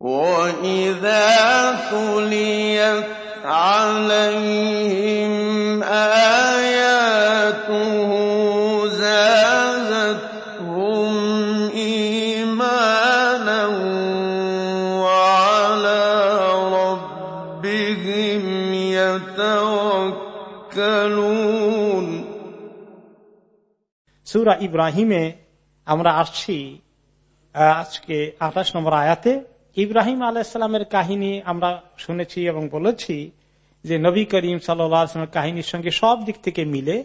وَإِذَا تُلِيَتْ عَلَيْهِمْ آيَاتُهُ زَادَتْهُمْ إِيمَانًا وَعَلَىٰ رَبِّهِمْ يَتَوَكَّلُونَ সুরা ইব্রাহিমে আমরা আসছি আহ, আজকে আঠাশ নম্বর আয়াতে ইব্রাহিম আলাইসালামের কাহিনী আমরা শুনেছি এবং বলেছি যে নবী করিম সাল্লামের কাহিনীর সঙ্গে সব দিক থেকে মিলে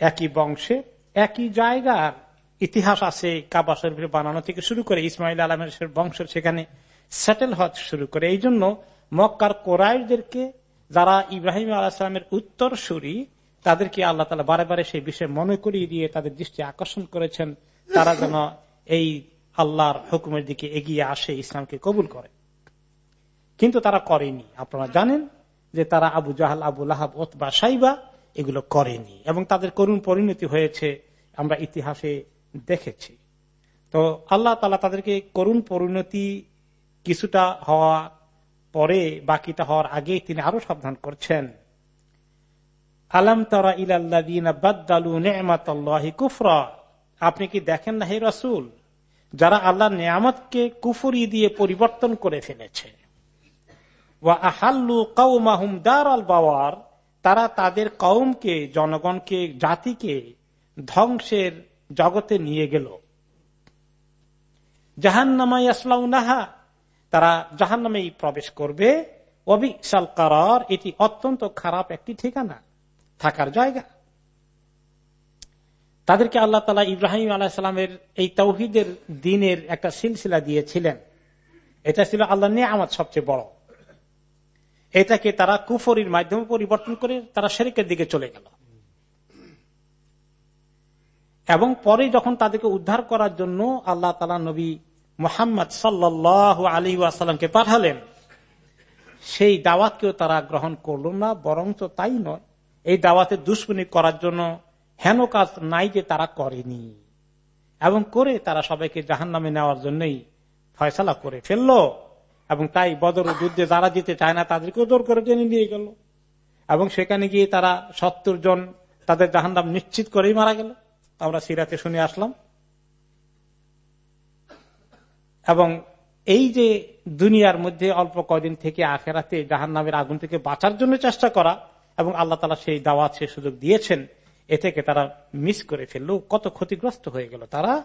একই বংশে, একই জায়গার ইতিহাস আছে কাবা শরীফের বানানো থেকে শুরু করে ইসমাইল আলমের বংশ সেখানে সেটেল হওয়া শুরু করে। এই জন্য মক্কার কোরআদেরকে যারা ইব্রাহিম আলাহিসামের উত্তর সুরি তাদেরকে আল্লাহ তালা বারে বারে সেই বিষয়ে মনে করিয়ে দিয়ে তাদের দৃষ্টি আকর্ষণ করেছেন। তারা যেন এই আল্লাহর হুকুমের দিকে এগিয়ে আসে, ইসলামকে কবুল করে। কিন্তু তারা করেনি। আপনারা জানেন যে তারা আবু জাহাল, আবু লাহাব ওতবা সাইবা এগুলো করেনি এবং তাদের করুণ পরিণতি হয়েছে, আমরা ইতিহাসে দেখেছি। তো আল্লাহ তালা তাদেরকে করুণ পরিণতি কিছুটা হওয়া পরে বাকিটা হওয়ার আগে তিনি আরও সাবধান করছেন। আলাম তারা কুফরা। আপনি কি দেখেন না, হে রসুল? যারা আল্লাহ নিয়ামতকে কুফুরি দিয়ে পরিবর্তন করে ফেলেছে। বাওয়ার, তারা তাদের কৌমকে জনগণকে, জাতিকে ধ্বংসের জগতে নিয়ে গেল। জাহান্নামাই নাহা তারা জাহান নামেই প্রবেশ করবে। অবিশাল কারার, এটি অত্যন্ত খারাপ একটি ঠিকানা, থাকার জায়গা। তাদেরকে আল্লাহ তালা ইব্রাহিম আলাহিসামের এই তৌহিদের দিনের একটা সিলসিলা দিয়েছিলেন। এটা ছিল আল্লাহ নিয়ে আমার সবচেয়ে বড়। এটাকে তারা কুফরির মাধ্যমে পরিবর্তন করে তারা শেরিকের দিকে চলে গেল। এবং পরে যখন তাদেরকে উদ্ধার করার জন্য আল্লাহ তালা নবী মোহাম্মদ সাল্লাহ আলী আসালামকে পাঠালেন, সেই দাওয়াতকেও তারা গ্রহণ করল না বরং তো তাই নয়। এই দাওয়াতে দুশ্মনী করার জন্য হেন কাজ নাই যে তারা করেনি। এবং করে তারা সবাইকে জাহান নামে নেওয়ার জন্যই ফয়সলা করে ফেলল। এবং তাই বদর যুদ্ধে যারা যেতে চায় না, তাদেরকেও জোর করে টেনে নিয়ে গেল। এবং সেখানে গিয়ে তারা সত্তর জন তাদের জাহান নাম নিশ্চিত করেই মারা গেল। আমরা সিরাতে শুনে আসলাম। এবং এই যে দুনিয়ার মধ্যে অল্প কদিন থেকে আখেরাতে জাহান নামের আগুন থেকে বাঁচার জন্য চেষ্টা করা এবং আল্লাহ তালা সেই দাওয়াত সে সুযোগ দিয়েছেন এ থেকে তারা মিস করে ফেলল, কত ক্ষতিগ্রস্ত হয়ে গেল তারা।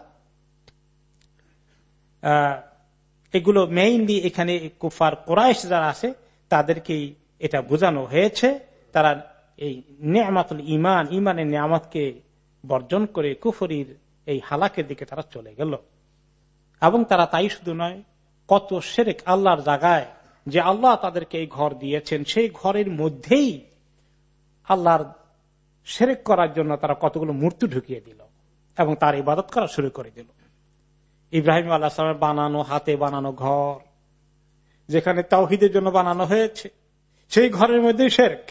এগুলো মেইনলি এখানে কুফার কোরআশ যারা আছে, তাদেরকেই এটা বোঝানো হয়েছে। তারা এই নিয়ামাতুল ইমান ইমানের নিয়ামতকে বর্জন করে কুফরির এই হালাকের দিকে তারা চলে গেল। এবং তারা তাই শুধু নয়, কত সেরেক আল্লাহর জায়গায় যে আল্লাহ তাদেরকে এই ঘর দিয়েছেন, সেই ঘরের মধ্যেই আল্লাহর সেরেক করার জন্য তারা কতগুলো মূর্তি ঢুকিয়ে দিল এবং তার ইবাদত করা শুরু করে দিল। ইব্রাহিম আল্লাহ সালামের বানানো, হাতে বানানো ঘর, যেখানে তাওহিদের জন্য বানানো হয়েছে, সেই ঘরের মধ্যে শেরক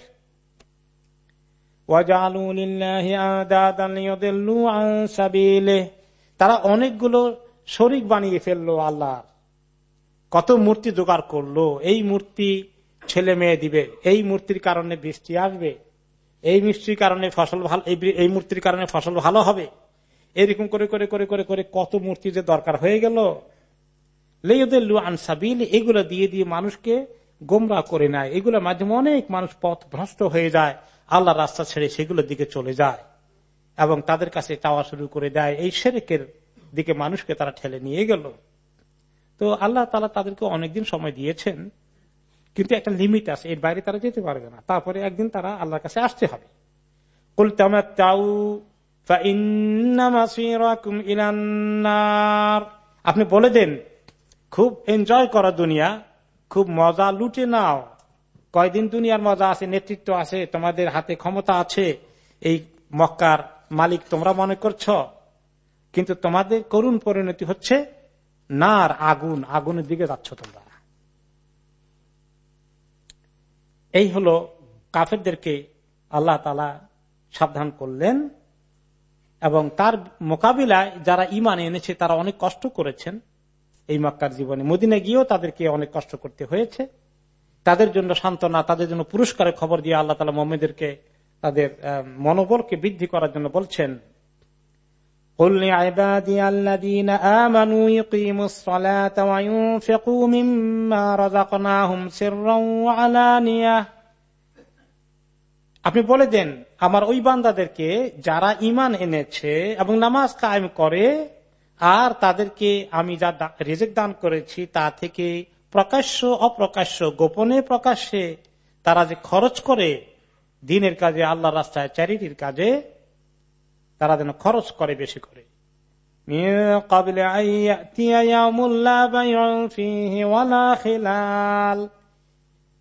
তারা অনেকগুলো শরিক বানিয়ে ফেলল আল্লাহ কত মূর্তি জোগাড় করল, এই মূর্তি ছেলে মেয়ে দিবে, এই মূর্তির কারণে বৃষ্টি আসবে এই মিষ্টির কারণে ফসল ভালো এই মূর্তির কারণে ফসল ভালো হবে? এরকম করে করে করে করে করে কত মূর্তি যে দরকার হয়ে গেল। লেউদ্দু আনসাবিল এগুলো দিয়ে দিয়ে মানুষকে গোমরা করে নেয়। এগুলোর মাধ্যমে অনেক মানুষ পথ ভ্রষ্ট হয়ে যায়। আল্লাহ রাস্তা ছেড়ে সেগুলোর দিকে চলে যায় এবং তাদের কাছে চাওয়া শুরু করে দেয়। এই সেরেকের দিকে মানুষকে তারা ঠেলে নিয়ে গেল। তো আল্লাহ তালা তাদেরকে অনেকদিন সময় দিয়েছেন। কিন্তু একটা লিমিট আছে, এর বাইরে তারা যেতে পারবে না। তারপরে একদিন তারা আল্লাহর কাছে আসতে হবে। আপনি বলে দেন, খুব এনজয় করা দুনিয়া, খুব মজা লুটে নাও। কয়দিন দুনিয়ার মজা আছে, নেতৃত্ব আছে, তোমাদের হাতে ক্ষমতা আছে, এই মক্কার মালিক তোমরা মনে করছ? কিন্তু তোমাদের করুণ পরিণতি হচ্ছে, নার আগুন, আগুনের দিকে যাচ্ছ তোমরা। এই হলো কাফেরদেরকে আল্লাহ তালা সাবধান করলেন এবং তার মোকাবিলায় যারা ইমান এনেছে, তারা অনেক কষ্ট করেছেন এই মক্কার জীবনে। মদিনে গিয়েও তাদেরকে অনেক কষ্ট করতে হয়েছে। তাদের জন্য সান্ত্বনা, তাদের জন্য পুরস্কারের খবর দিয়ে আল্লাহ তালা মোহাম্মদেরকে তাদের মনোবলকে বৃদ্ধি করার জন্য বলছেন قل لعبادي الذين آمنوا يقيموا الصلاة وينفقوا مما رزقناهم سرا وعلانية আপনি বলে দেন আমার ওই বান্দাদেরকে যারা ইমান এনেছে এবং নামাজ কায়েম করে আর তাদেরকে আমি যা রেজেক দান করেছি তা থেকে প্রকাশ্য অপ্রকাশ্য গোপনে প্রকাশ্যে তারা যে খরচ করে দিনের কাজে আল্লাহ রাস্তায় চ্যারিটির কাজে তারা যেন খরচ করে বেশি করে।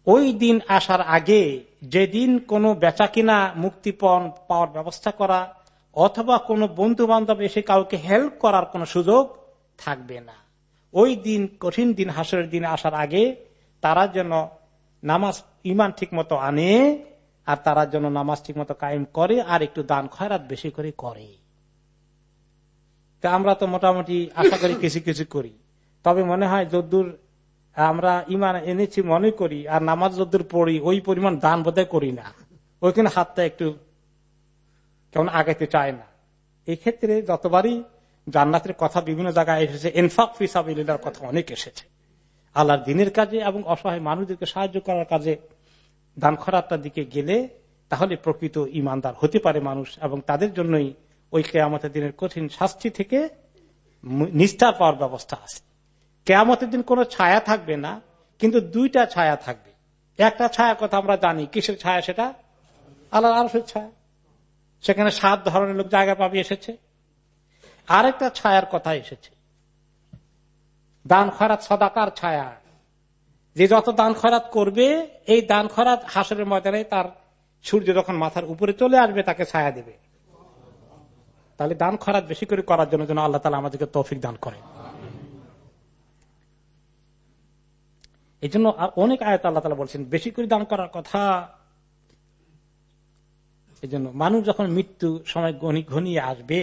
ওই দিন আসার আগে যেদিন কোনো বেচা কিনা মুক্তিপণ পাওয়ার ব্যবস্থা করা অথবা কোনো বন্ধু বান্ধব এসে কাউকে হেল্প করার কোন সুযোগ থাকবে না। ওই দিন কঠিন দিন হাসরের দিন আসার আগে তারা যেন নামাজ ইমান ঠিক মতো আনে আর তারা যেন নামাজ ঠিক মতো কায়েম করে আর একটু দান খয়রাত বেশি করে করে। তা আমরা তো মোটামুটি আশা করি কিছু কিছু করি। তবে মনে হয় যদ্দুর আমরা ইমান এনেছি মনে করি আর নামাজ যদ্দুর পড়ি, ওই পরিমাণ দান বোধহয় করি না। ওইখানে হাতটা একটু কেমন আগাইতে চায় না। এক্ষেত্রে যতবারই জান্নাতের কথা বিভিন্ন জায়গায় এসেছে এনফাক ফিসাবিল্লার কথা অনেক এসেছে। আল্লাহর দিনের কাজে এবং অসহায় মানুষদেরকে সাহায্য করার কাজে দান খরাতার দিকে গেলে তাহলে প্রকৃত ইমানদার হতে পারে মানুষ এবং তাদের জন্যই ওই কেয়ামতের দিনের কঠিন শাস্তি থেকে নিস্তার পাওয়ার ব্যবস্থা আছে। কেয়ামতের দিন কোনো ছায়া থাকবে না, কিন্তু দুইটা ছায়া থাকবে। একটা ছায়া কথা আমরা জানি, কিসের ছায়া সেটা? আল্লাহ আরসের ছায়া। সেখানে সাত ধরনের লোক জায়গা পাবে, এসেছে। আরেকটা ছায়ার কথা এসেছে। দান খরাত সদাকার ছায়া। যে যত দান খরাত করবে, এই দান খরাত হাসরের ময়দানে তার সূর্য যখন মাথার উপরে চলে আসবে, তাকে ছায়া দেবে। তাহলে দান খরাত বেশি করে করার জন্য যেন আল্লাহ তালা আমাদেরকে তৌফিক দান করে এই জন্য অনেক আয়ত আল্লাহ তালা বলছেন, বেশি করে দান করার কথা। এই জন্য মানুষ যখন মৃত্যু সময় ঘনিয়ে আসবে,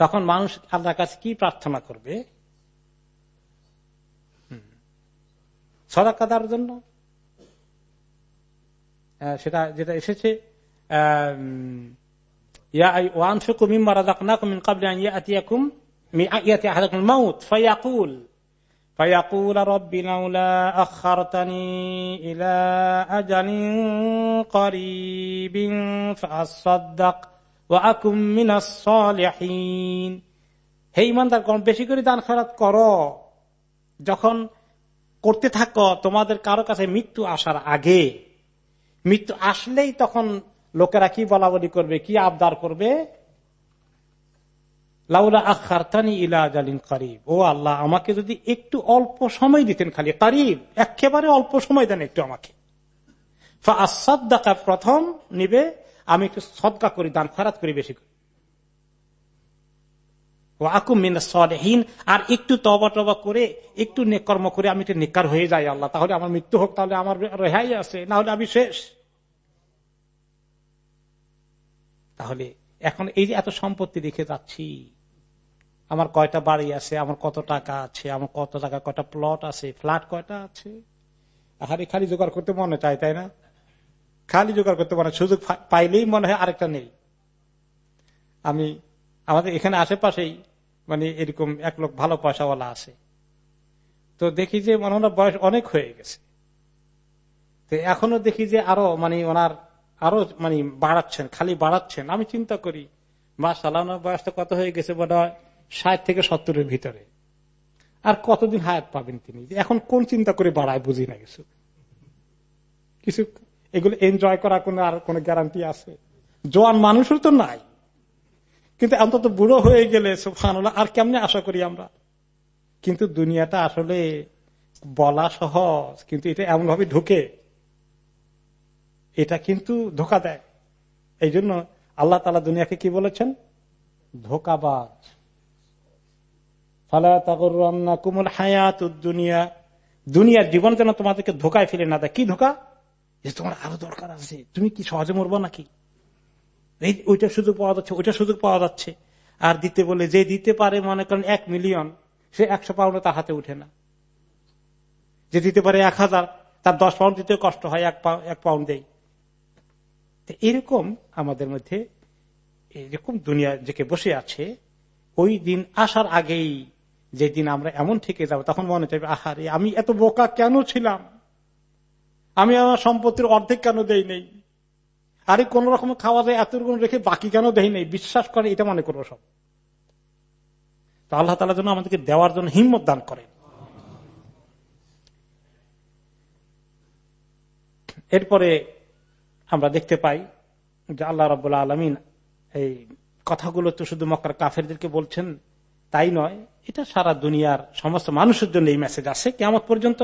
তখন মানুষ আল্লাহর কাছে কি প্রার্থনা করবে? সদাকা দেওয়ার জন্য সেটা যেটা এসেছে فيقول رب لولا أخرتني إلى أجل قريب فأصدق وأكن من الصالحين হে ইমানদার বেশি করে দান খরাত করো যখন করতে থাকো, তোমাদের কারও কাছে মৃত্যু আসার আগে। মৃত্যু আসলেই তখন লোকেরা কি বলা বলি করবে, কি আবদার করবে? লাউলা আখারতানি ইলা জালিন কারিব। ও আল্লাহ, আমাকে যদি একটু অল্প সময় দিতেন খালি, কারিব, একেবারে অল্প সময় দেন একটু আমাকে। প্রথম নিবে, আমি একটু সদকা করি, দান খারাত করি বেশি করি। আর একটু তবা টবা করে, একটু কর্ম করে আমি একটু নিকার হয়ে যাই আল্লাহ। তাহলে আমার মৃত্যু হোক, তাহলে আমার রেহাই আছে, না হলে আমি শেষ। তাহলে এখন এই যে এত সম্পত্তি রেখে যাচ্ছি, আমার কয়টা বাড়ি আছে, আমার কত টাকা আছে, আমার কত টাকা কয়টা প্লট আছে ফ্ল্যাট কয়টা আছে? আহারে, খালি জোগাড় করতে মনে চায়, তাই না? খালি জোগাড় করতে মনে, সুযোগ পাইলেই মনে হয় আরেকটা নেই। আমি আমাদের এখানে আশেপাশেই মানে এরকম এক লোক ভালো পয়সাওয়ালা আছে। তো দেখি যে হয় বয়স অনেক হয়ে গেছে। তো এখনও দেখি যে আরও মানে ওনার আরও মানে বাড়াচ্ছেন, খালি বাড়াচ্ছেন। আমি চিন্তা করি মা সালানোর বয়সটা কত হয়ে গেছে বোধ হয়? ষাট থেকে সত্তরের ভিতরে। আর কতদিন হায়াত পাবেন তিনি? এখন কোন চিন্তা করে বাড়ায় বুঝি না কিছু। কিছু এগুলো এনজয় করার কোন আর কোন গ্যারান্টি আছে? জোয়ান মানুষের তো নাই। কিন্তু অন্তত বুড়ো হয়ে গেলে আর কেমনে আশা করি আমরা? কিন্তু দুনিয়াটা আসলে বলা সহজ, কিন্তু এটা এমন ভাবে ঢুকে, এটা কিন্তু ধোকা দেয়। এই জন্য আল্লাহ তালা দুনিয়াকে কি বলেছেন? ধোকাবাজ। ফালা তাগরান্না কুমুল হায়াত দুনিয়া। দুনিয়ার জীবন যেন তোমাদেরকে ধোকায় ফেলে না দেয়। কি ধোকা? যে তোমার আরও দরকার আছে। তুমি কি সহজে মরবো নাকি? ওইটা সুযোগ পাওয়া যাচ্ছে, ওইটা সুযোগ পাওয়া যাচ্ছে। আর দিতে বলে যে দিতে পারে, মনে করেন এক মিলিয়ন, সে একশো পাউন্ড তার হাতে উঠে না। যে দিতে পারে এক হাজার, তার দশ পাউন্ড দিতে কষ্ট হয়, এক পাউন্ড দেয়। এরকম আমাদের মধ্যে এরকম দুনিয়া যে বসে আছে। ওই দিন আসার আগেই যেদিন আমরা এমন থেকে যাব, তখন মনে চাইবে, আহারে, আমি এত বোকা কেন ছিলাম? আমি আমার সম্পত্তির অর্ধেক কেন দেই নেই? আরে কোন রকম খাওয়া যায় এতটুকু রেখে বাকি কেন দেই নেই? বিশ্বাস করে, এটা মনে করব সব। তো আল্লাহ তালা জন্য আমাদেরকে দেওয়ার জন্য হিম্মত দান করেন। এরপরে আমরা দেখতে পাই যে আল্লাহ রবাহ আলমিন এই কথাগুলো তো শুধু মক্কার কাফেরদেরকে বলছেন, তাই নয়, এটা সারা দুনিয়ার সমস্ত মানুষের জন্য এই মেসেজ আছে কেমন পর্যন্ত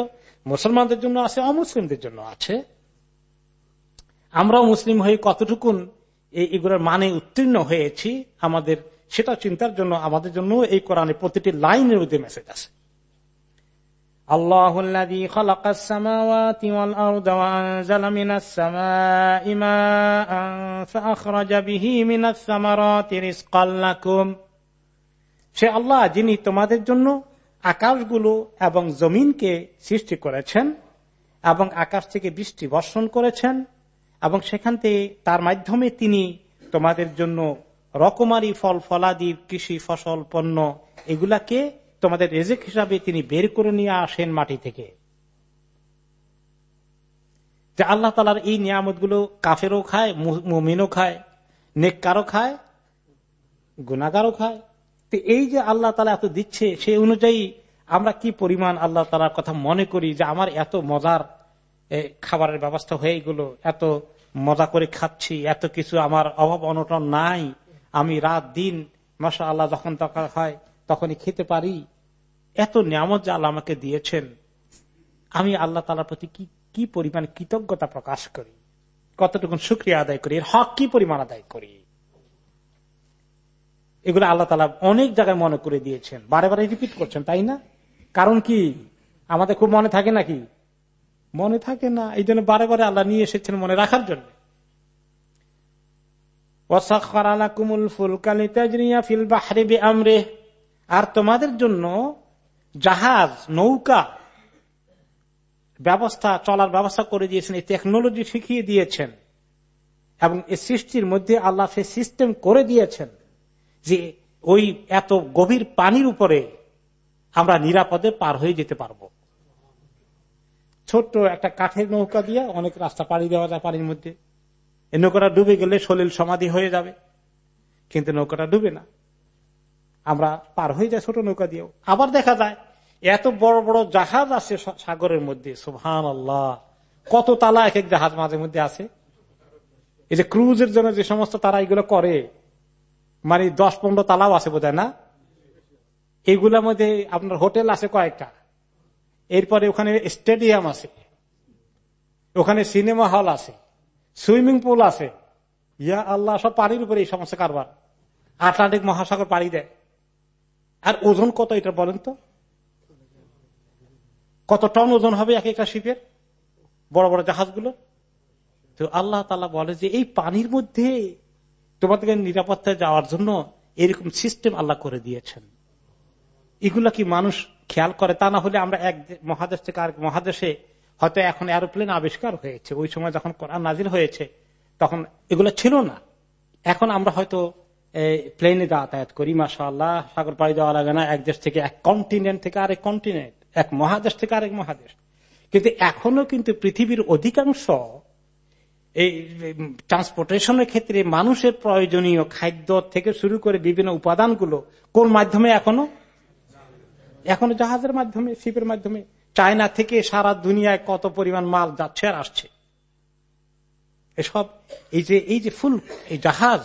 মুসলমানদের জন্য আছে অমুসলিমদের জন্য আছে আমরাও মুসলিম হয়ে কতটুকুন এগুলোর মানে উত্তীর্ণ হয়েছি, আমাদের সেটা চিন্তার জন্য, আমাদের জন্য এই কোরআনে প্রতিটি লাইনের মধ্যে মেসেজ আছে। আল্লাহ সে আল্লাহ যিনি তোমাদের জন্য আকাশগুলো এবং জমিনকে সৃষ্টি করেছেন এবং আকাশ থেকে বৃষ্টি বর্ষণ করেছেন এবং সেখান থেকে তার মাধ্যমে তিনি তোমাদের জন্য রকমারি ফল ফলাদি কৃষি, ফসল, পণ্য এগুলাকে তোমাদের রেজেক হিসাবে তিনি বের করে নিয়ে আসেন মাটি থেকে। যে আল্লাহ তালার এই নিয়ামতগুলো কাফেরও খায় মুমিনও খায়, নেককারও খায় গুনাগারও খায়। তো এই যে আল্লাহ তালা এত দিচ্ছে সেই অনুযায়ী আমরা কি পরিমাণ আল্লাহ তালার কথা মনে করি যে আমার এত মজার খাবারের ব্যবস্থা হয়ে গেলো, এত মজা করে খাচ্ছি, এত কিছু আমার অভাব অনটন নাই। আমি রাত দিন মশা আল্লাহ যখন দরকার হয়, তখনই খেতে পারি। এত নিয়ামত যে আল্লাহ আমাকে দিয়েছেন। আমি আল্লাহ তালার প্রতি কি কি পরিমাণ কৃতজ্ঞতা প্রকাশ করি? কতটুকু সুক্রিয়া আদায় করি? এর হক কি পরিমাণ আদায় করি? এগুলো আল্লাহ তালা অনেক জায়গায় মনে করে দিয়েছেন। বারে বারে রিপিট করছেন, তাই না? কারণ কি? আমাদের খুব মনে থাকে নাকি? মনে থাকে না। এই জন্য বারে বারে আল্লাহ নিয়ে এসেছেন মনে রাখার জন্য। আর তোমাদের জন্য জাহাজ, নৌকা ব্যবস্থা, চলার ব্যবস্থা করে দিয়েছেন, এই টেকনোলজি শিখিয়ে দিয়েছেন। এবং এই সৃষ্টির মধ্যে আল্লাহ সে সিস্টেম করে দিয়েছেন যে ওই এত গভীর পানির উপরে আমরা নিরাপদে পার হয়ে যেতে পারব। ছোট্ট একটা কাঠের নৌকা দিয়ে অনেক রাস্তা পাড়ি দেওয়া যায় পানির মধ্যে। এই নৌকাটা ডুবে গেলে সলিল সমাধি হয়ে যাবে। কিন্তু নৌকাটা ডুবে না। আমরা পার হয়ে যায় ছোট নৌকা দিয়েও। আবার দেখা যায়, এত বড় বড় জাহাজ আছে সাগরের মধ্যে। সুহান আল্লাহ কত তালা এক এক জাহাজ মাঝে মধ্যে আছে এই যে ক্রুজের জন্য যে সমস্ত তারা এগুলো করে মানে দশ পনেরো তালাও আছে বোধ না? এগুলোর মধ্যে আপনার হোটেল আছে কয়েকটা। এরপরে ওখানে স্টেডিয়াম আছে। ওখানে সিনেমা হল আছে। সুইমিং পুল আছে। ইয়া আল্লাহ, সব পানির উপরে এই সমস্ত কারবার। আটলান্টিক মহাসাগর পাড়ি দেয়। আর ওজন কত এটা বলেন তো? কত টন ওজন হবে এক একটা শিপের? বড় বড় জাহাজগুলো? তো আল্লাহ তালা বলে যে, এই পানির মধ্যে তোমাদেরকে নিরাপত্তায় যাওয়ার জন্য এরকম সিস্টেম আল্লাহ করে দিয়েছেন। এগুলা কি মানুষ খেয়াল করে, তা না হলে আমরা এক মহাদেশ থেকে আরেক মহাদেশে হয়তো এখন এরোপ্লেন আবিষ্কার হয়েছে। ওই সময় যখন কোরআন নাজির হয়েছে, তখন এগুলো ছিল না। এখন আমরা হয়তো প্লেনে যাতায়াত করি মাসা সাগর পাড়ি দেওয়া লাগে না। এক দেশ থেকে এক কন্টিনেন্ট থেকে আরেক কন্টিনেন্ট এক মহাদেশ থেকে আরেক মহাদেশ। কিন্তু এখনও কিন্তু পৃথিবীর অধিকাংশ এই ট্রান্সপোর্টেশনের ক্ষেত্রে মানুষের প্রয়োজনীয় খাদ্য থেকে শুরু করে বিভিন্ন উপাদানগুলো কোন মাধ্যমে এখনও এখনও জাহাজের মাধ্যমে, শিপের মাধ্যমে, চায়না থেকে সারা দুনিয়ায় কত পরিমাণ মাল যাচ্ছে আর আসছে। এসব, এই যে এই যে ফুল, এই জাহাজ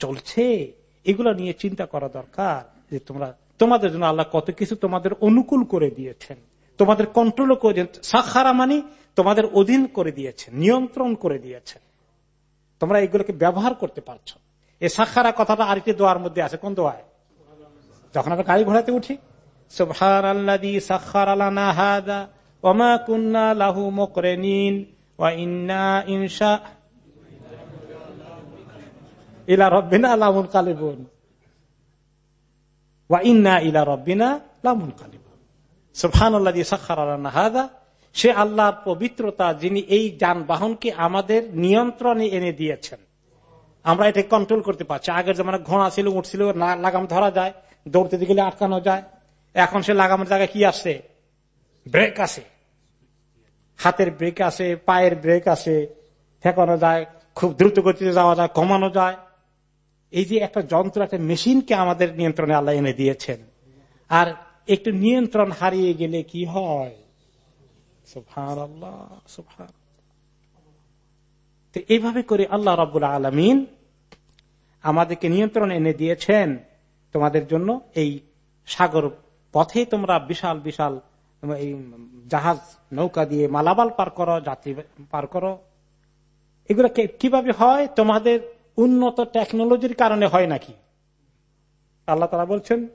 চলছে, এগুলো নিয়ে চিন্তা করা দরকার যে তোমরা, তোমাদের জন্য আল্লাহ কত কিছু তোমাদের অনুকূল করে দিয়েছেন। তোমাদের কন্ট্রোল করে সাক্ষারা মানে তোমাদের অধীন করে দিয়েছেন, নিয়ন্ত্রণ করে দিয়েছেন। তোমরা এগুলোকে ব্যবহার করতে পারছ। এই সাক্ষারা কথাটা আরেকটি দোয়ার মধ্যে আছে। কোন দোয়ায়? যখন আমরা গাড়ি ঘোড়াতে উঠি ওয়া ইন্না কালিবুন সে আল্লাহর পবিত্রতা যিনি এই যানবাহনকে আমাদের নিয়ন্ত্রণে এনে দিয়েছেন। আমরা এটা কন্ট্রোল করতে পারছি। আগের যেমন ঘোড়া ছিল উঠছিল লাগাম ধরা যায়, দৌড়তে গেলে আটকানো যায়। এখন সে লাগানোর জায়গায় কি আসছে ব্রেক আছে। হাতের ব্রেক আছে, পায়ের ব্রেক আছে, ঠেকানো যায়, খুব দ্রুত গতিতে যাওয়া যায়, কমানো যায়। এই যে একটা যন্ত্র, একটা মেশিনকে আমাদের নিয়ন্ত্রণে আল্লাহ এনে দিয়েছেন। আর একটু নিয়ন্ত্রণ হারিয়ে গেলে কি হয়? তো এইভাবে করে আল্লাহ রব্বুল আলমিন আমাদেরকে নিয়ন্ত্রণ এনে দিয়েছেন তোমাদের জন্য এই সাগর পথে তোমরা বিশাল বিশাল জাহাজ নৌকা দিয়ে মালাবাল পার করো, যাত্রী পার করো। এগুলো কীভাবে হয়? তোমাদের উন্নত টেকনোলজির কারণে হয় নাকি? আল্লাহ তারা বলছেন,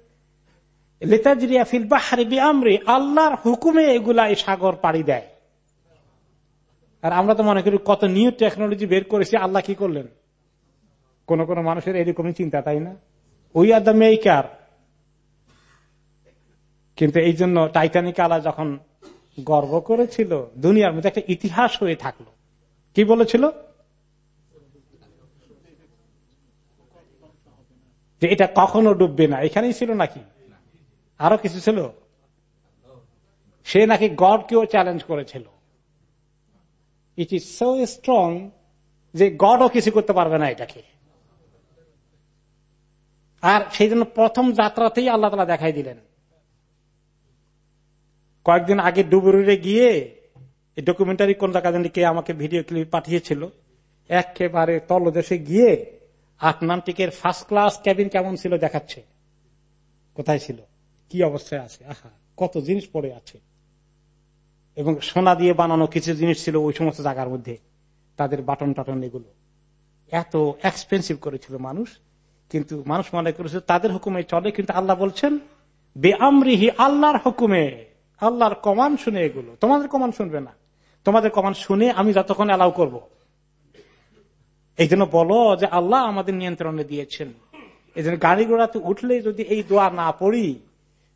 লেতাজরিয়া ফিল বাহারে আমরে আল্লাহর হুকুমে এগুলা এই সাগর পাড়ি দেয়। আর আমরা তো মনে করি, কত নিউ টেকনোলজি বের করেছি, আল্লাহ কি করলেন? কোন কোন মানুষের এরকমই চিন্তা, তাই না? উই আর দ্য মেকার কিন্তু এই জন্য টাইটানিক আলা যখন গর্ব করেছিল, দুনিয়ার মধ্যে একটা ইতিহাস হয়ে থাকল। কি বলেছিল? যে এটা কখনো ডুববে না। এখানেই ছিল নাকি? আরও কিছু ছিল? সে নাকি গডকেও চ্যালেঞ্জ করেছিল। ইট ইজ সো স্ট্রং যে গডও কিছু করতে পারবে না এটাকে। আর সেই জন্য প্রথম যাত্রাতেই আল্লাহ তালা দেখাই দিলেন। কয়েকদিন আগে ডুবুরে গিয়ে ডকুমেন্টারি কোন জায়গা কে আমাকে ভিডিও ক্লিপ পাঠিয়েছিল, একেবারে তলদেশে গিয়ে আটলান্টিকের ফার্স্ট ক্লাস ক্যাবিন কেমন ছিল দেখাচ্ছে। কোথায় ছিল? কি অবস্থায় আছে? আহা, কত জিনিস পড়ে আছে। এবং সোনা দিয়ে বানানো কিছু জিনিস ছিল ওই সমস্ত জায়গার মধ্যে, তাদের বাটন টাটন এগুলো। এত এক্সপেন্সিভ করেছিল মানুষ, কিন্তু মানুষ মনে করেছে তাদের হুকুমে চলে, কিন্তু আল্লাহ বলছেন, বে আমরিহি আল্লাহর হুকুমে। আল্লাহর কমান শুনে এগুলো। তোমাদের কমান শুনবে না। তোমাদের কমান শুনে আমি যতক্ষণ অ্যালাউ করব। এই জন্য বলো যে আল্লাহ আমাদের নিয়ন্ত্রণে দিয়েছেন। এই জন্য গাড়ি ঘোড়াতে উঠলে যদি এই দোয়া না পড়ি,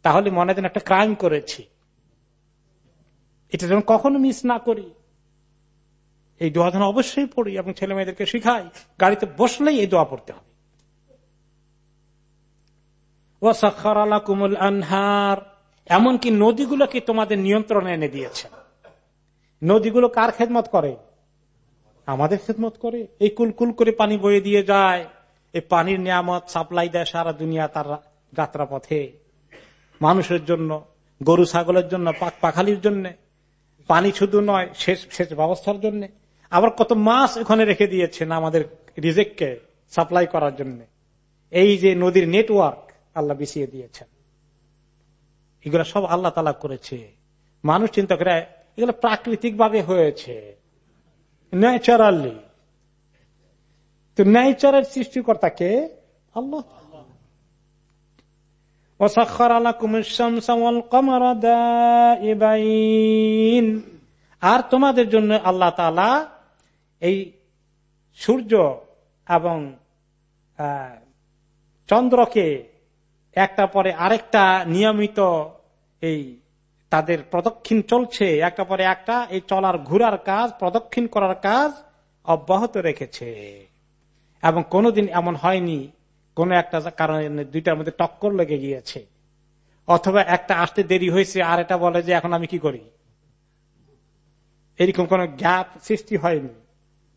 তাহলে মনে যেন একটা ক্রাইম করেছি। এটা যেন কখনো মিস না করি। এই দোয়া যেন অবশ্যই পড়ি এবং ছেলে মেয়েদেরকে শিখাই। গাড়িতে বসলেই এই দোয়া পড়তে হবে। আনহার। এমনকি নদীগুলোকে তোমাদের নিয়ন্ত্রণে এনে দিয়েছেন নদীগুলো কার খেদমত করে? আমাদের খেদমত করে। এই কুলকুল করে পানি বয়ে দিয়ে যায়। এই পানির নিয়ামত সাপ্লাই দেয় সারা দুনিয়া তার যাত্রা পথে মানুষের জন্য, গরু, ছাগলের জন্য, পাক পাখালির জন্য। পানি শুধু নয় শেষ শেষ ব্যবস্থার জন্য। আবার কত মাছ এখানে রেখে দিয়েছেন আমাদের রিজেক্টকে সাপ্লাই করার জন্য। এই যে নদীর নেটওয়ার্ক আল্লাহ বিছিয়ে দিয়েছেন। এগুলো সব আল্লাহ তালা করেছে। মানুষ চিন্তা করে, এগুলো প্রাকৃতিক ভাবে হয়েছে। ন্যাচারালি তো ন্যাচারের সৃষ্টিকর্তাকে আল্লাহ। আর তোমাদের জন্য আল্লাহ তালা এই সূর্য এবং চন্দ্রকে একটা পরে আরেকটা নিয়মিত এই তাদের প্রদক্ষিণ চলছে, একটা পরে একটা এই চলার, ঘুরার কাজ, প্রদক্ষিণ করার কাজ অব্যাহত রেখেছে। এবং কোনোদিন এমন হয়নি, কোন একটা কারণে দুইটার মধ্যে টক্কর লেগে গিয়েছে। অথবা একটা আসতে দেরি হয়েছে, আর এটা বলে যে এখন আমি কি করি? এরকম কোন গ্যাপ সৃষ্টি হয়নি।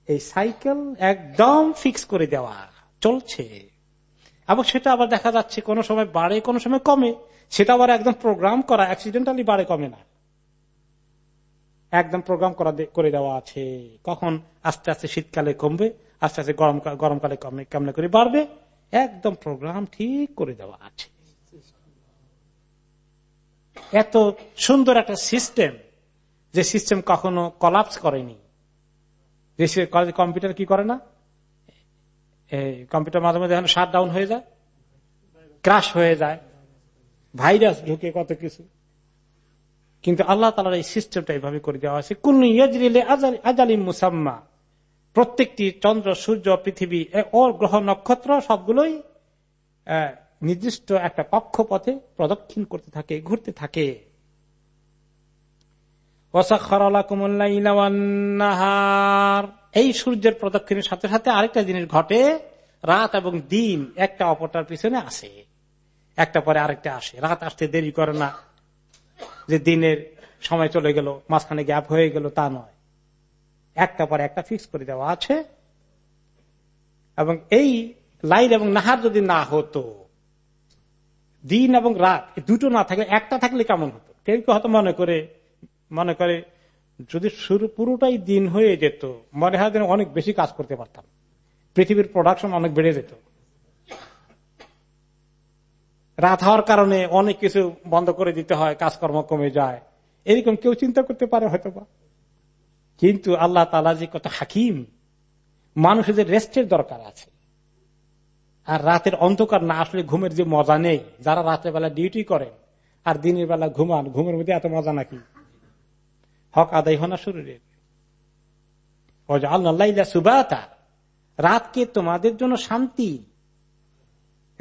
এই সাইকেল একদম ফিক্স করে দেওয়া চলছে। এবং সেটা আবার দেখা যাচ্ছে কোন সময় বাড়ে, কোন সময় কমে। সেটা আবার একদম প্রোগ্রাম করা অ্যাক্সিডেন্টালি বাড়ে, কমে না। একদম প্রোগ্রাম করা করে দেওয়া আছে। কখন? আস্তে আস্তে শীতকালে কমবে, আস্তে আস্তে গরম গরমকালে কমে, কেমনে করে বাড়বে? একদম প্রোগ্রাম ঠিক করে দেওয়া আছে। এত সুন্দর একটা সিস্টেম যে সিস্টেম কখনো কলাপস করেনি। যে কম্পিউটার কি করে না? কম্পিউটার মাঝে মাঝে শাট ডাউন হয়ে যায় ক্রাশ হয়ে যায় ভাইরাস ঢুকে কত কিছু। কিন্তু আল্লাহ তালার এই সিস্টেমটা এইভাবে করে দেওয়া কোন ইয়াজরিলে আজালিম মুসাম্মা। প্রত্যেকটি চন্দ্র, সূর্য, পৃথিবী ও গ্রহ, নক্ষত্র সবগুলোই নির্দিষ্ট একটা কক্ষপথে প্রদক্ষিণ করতে থাকে, ঘুরতে থাকে। এই সূর্যের প্রদক্ষিণের সাথে সাথে আরেকটা জিনিস ঘটে, রাত এবং দিন একটা অপরটার পিছনে আসে, একটা পরে আরেকটা আসে। রাত আসতে দেরি করে না, যে দিনের সময় চলে গেল, মাঝখানে গ্যাপ হয়ে গেল, তা নয়। একটা পরে একটা ফিক্স করে দেওয়া আছে। এবং এই লাইল এবং নাহার যদি না হতো, দিন এবং রাত দুটো না থাকলে, একটা থাকলে কেমন হতো? কেউ হয়তো মনে করে মনে করে, যদি শুরু, পুরোটাই দিন হয়ে যেত, মনে হয় অনেক বেশি কাজ করতে পারতাম। পৃথিবীর প্রোডাকশন অনেক বেড়ে যেত। রাত হওয়ার কারণে অনেক কিছু বন্ধ করে দিতে হয়, কাজকর্ম কমে যায়। এরকম কেউ চিন্তা করতে পারে হয়তো বা কিন্তু আল্লাহ তালা যে কত হাকিম, মানুষদের রেস্টের দরকার আছে। আর রাতের অন্ধকার না আসলে ঘুমের যে মজা নেই, যারা রাতের বেলা ডিউটি করেন, আর দিনের বেলা ঘুমান, ঘুমের মধ্যে এত মজা নাকি? হক আদায় হনা শরীরের। সুবাতা। রাতকে তোমাদের জন্য শান্তি,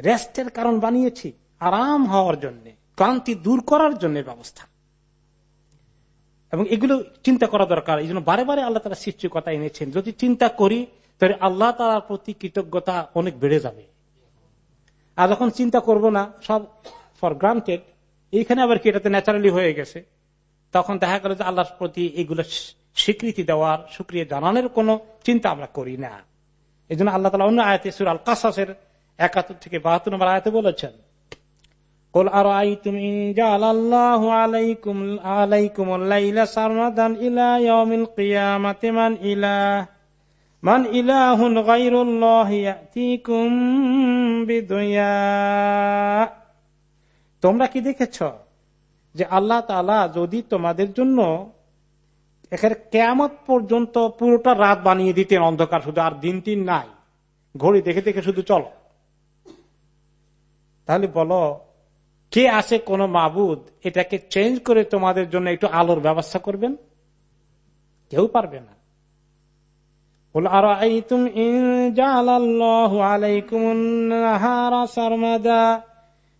রেস্টের কারণ বানিয়েছি, আরাম হওয়ার জন্য, ক্লান্তি দূর করার জন্য ব্যবস্থা। এবং এগুলো চিন্তা করা দরকার, এই জন্য বারে বারে আল্লাহ তালা সৃষ্টির কথা এনেছেন। যদি চিন্তা করি, তাহলে আল্লাহ তালার প্রতি কৃতজ্ঞতা অনেক বেড়ে যাবে। আর যখন চিন্তা করব না, সব ফর গ্রান্টেড এইখানে আবার কি, এটাতে ন্যাচারালি হয়ে গেছে। তখন দেখা গেল যে আল্লাহর প্রতি এগুলো স্বীকৃতি দেওয়ার সুক্রিয়া জানানোর কোন চিন্তা আমরা করি না এই জন্য আল্লাহ তালা অন্য আয়তে সুর আল কাসাসের একাত্তর থেকে বাহাত্তর নম্বর আয়তে বলেছেন قل أرأيتم إن جعل الله عليكم عليكم الليل سرمدا إلى يوم القيامة من إله من إله غير الله يأتيكم بضياء তোমরা কি দেখেছ যে আল্লাহ তালা যদি তোমাদের জন্য এখানে কেমত পর্যন্ত পুরোটা রাত বানিয়ে দিতেন অন্ধকার, শুধু আর দিন তিন নাই। ঘড়ি দেখে দেখে শুধু চলো। তাহলে বলো, কে আছে কোন মাবুদ এটাকে চেঞ্জ করে তোমাদের জন্য একটু আলোর ব্যবস্থা করবেন? কেউ পারবে না। আর তুমি আলাইকুম সারমাদা?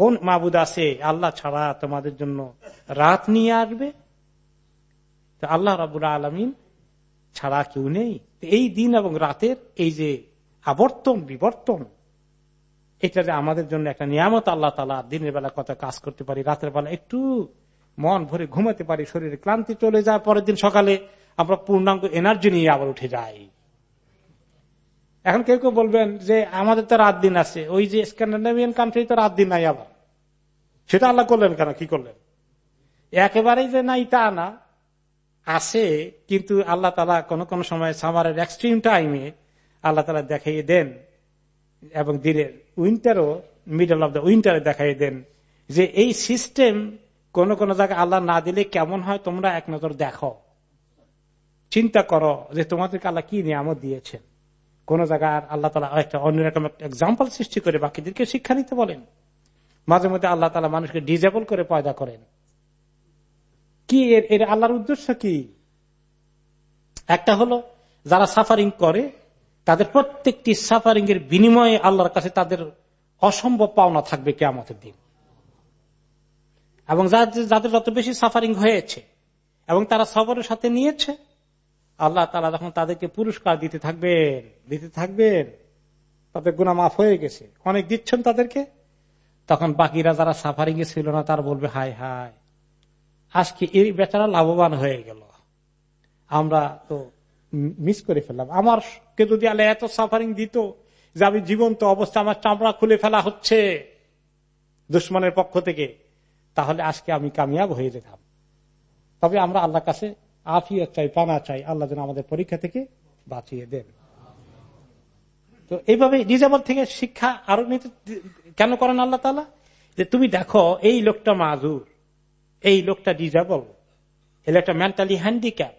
কোন মাবুদ আছে? আল্লাহ ছাড়া তোমাদের জন্য রাত নিয়ে আসবে। আল্লাহ রাবুল আলমিন ছাড়া কেউ নেই। এই দিন এবং রাতের এই যে আবর্তন, বিবর্তন, এটা যে আমাদের জন্য একটা নিয়ামত আল্লাহ তালা দিনের বেলা কত কাজ করতে পারি, রাতের বেলা একটু মন ভরে ঘুমাতে পারি, শরীরে ক্লান্তি চলে যায়, পরের দিন সকালে আমরা পূর্ণাঙ্গ এনার্জি নিয়ে আবার উঠে যাই। এখন কেউ কেউ বলবেন যে আমাদের তো রাত দিন আছে, ওই যে স্ক্যান্ডিনেভিয়ান কান্ট্রি তো রাত দিন নাই আবার। সেটা আল্লাহ করলেন কেন? কি করলেন? একেবারেই যে নাই তা না, আছে, কিন্তু আল্লাহ তালা কোন কোন সময় সামারের এক্সট্রিম টাইমে আল্লাহ তালা দেখাইয়ে দেন এবং দিনের উইন্টারও মিডল অব দ্য উইন্টারে দেখাই দেন যে এই সিস্টেম কোন কোন জায়গায় আল্লাহ না দিলে কেমন হয় তোমরা এক নজর দেখো। চিন্তা করো যে তোমাদেরকে আল্লাহ কি নিয়ামত দিয়েছেন। কোন জায়গায় আল্লাহ তালা একটা অন্যরকম একটা এক্সাম্পল সৃষ্টি করে বাকিদেরকে শিক্ষা নিতে বলেন। মাঝে মধ্যে আল্লাহ তালা মানুষকে ডিজেবল করে পয়দা করেন। কি এর এর আল্লাহর উদ্দেশ্য কি? একটা হলো, যারা সাফারিং করে, তাদের প্রত্যেকটি সাফারিং এর বিনিময়ে আল্লাহর কাছে তাদের অসম্ভব পাওনা থাকবে কেমতের দিন। এবং যাদের যত বেশি সাফারিং হয়েছে, এবং তারা সবরের সাথে নিয়েছে আল্লাহ তালা যখন তাদেরকে পুরস্কার দিতে থাকবেন দিতে থাকবেন, তাদের গুণা মাফ হয়ে গেছে। অনেক দিচ্ছেন তাদেরকে। তখন বাকিরা যারা সাফারিং এ ছিল না, তারা বলবে হাই হাই আজকে এই বেচারা লাভবান হয়ে গেল। আমরা তো মিস করে ফেললাম। আমার কে যদি আল্লাহ এত সাফারিং দিত যে আমি জীবন্ত অবস্থা, আমার চামড়া খুলে ফেলা হচ্ছে দুশ্মনের পক্ষ থেকে, তাহলে আজকে আমি কামিয়াব হয়ে যেতাম। তবে আমরা আল্লাহ কাছে আফিয়ত চাই, পানা চাই, আল্লাহ যেন আমাদের পরীক্ষা থেকে বাঁচিয়ে দেন। তো এইভাবে ডিজেবল থেকে শিক্ষা আরও নিতে কেন করেন আল্লাহ তালা যে তুমি দেখো, এই লোকটা মাজুর, এই লোকটা ডিজেবল এর একটা মেন্টালি হ্যান্ডিক্যাপ।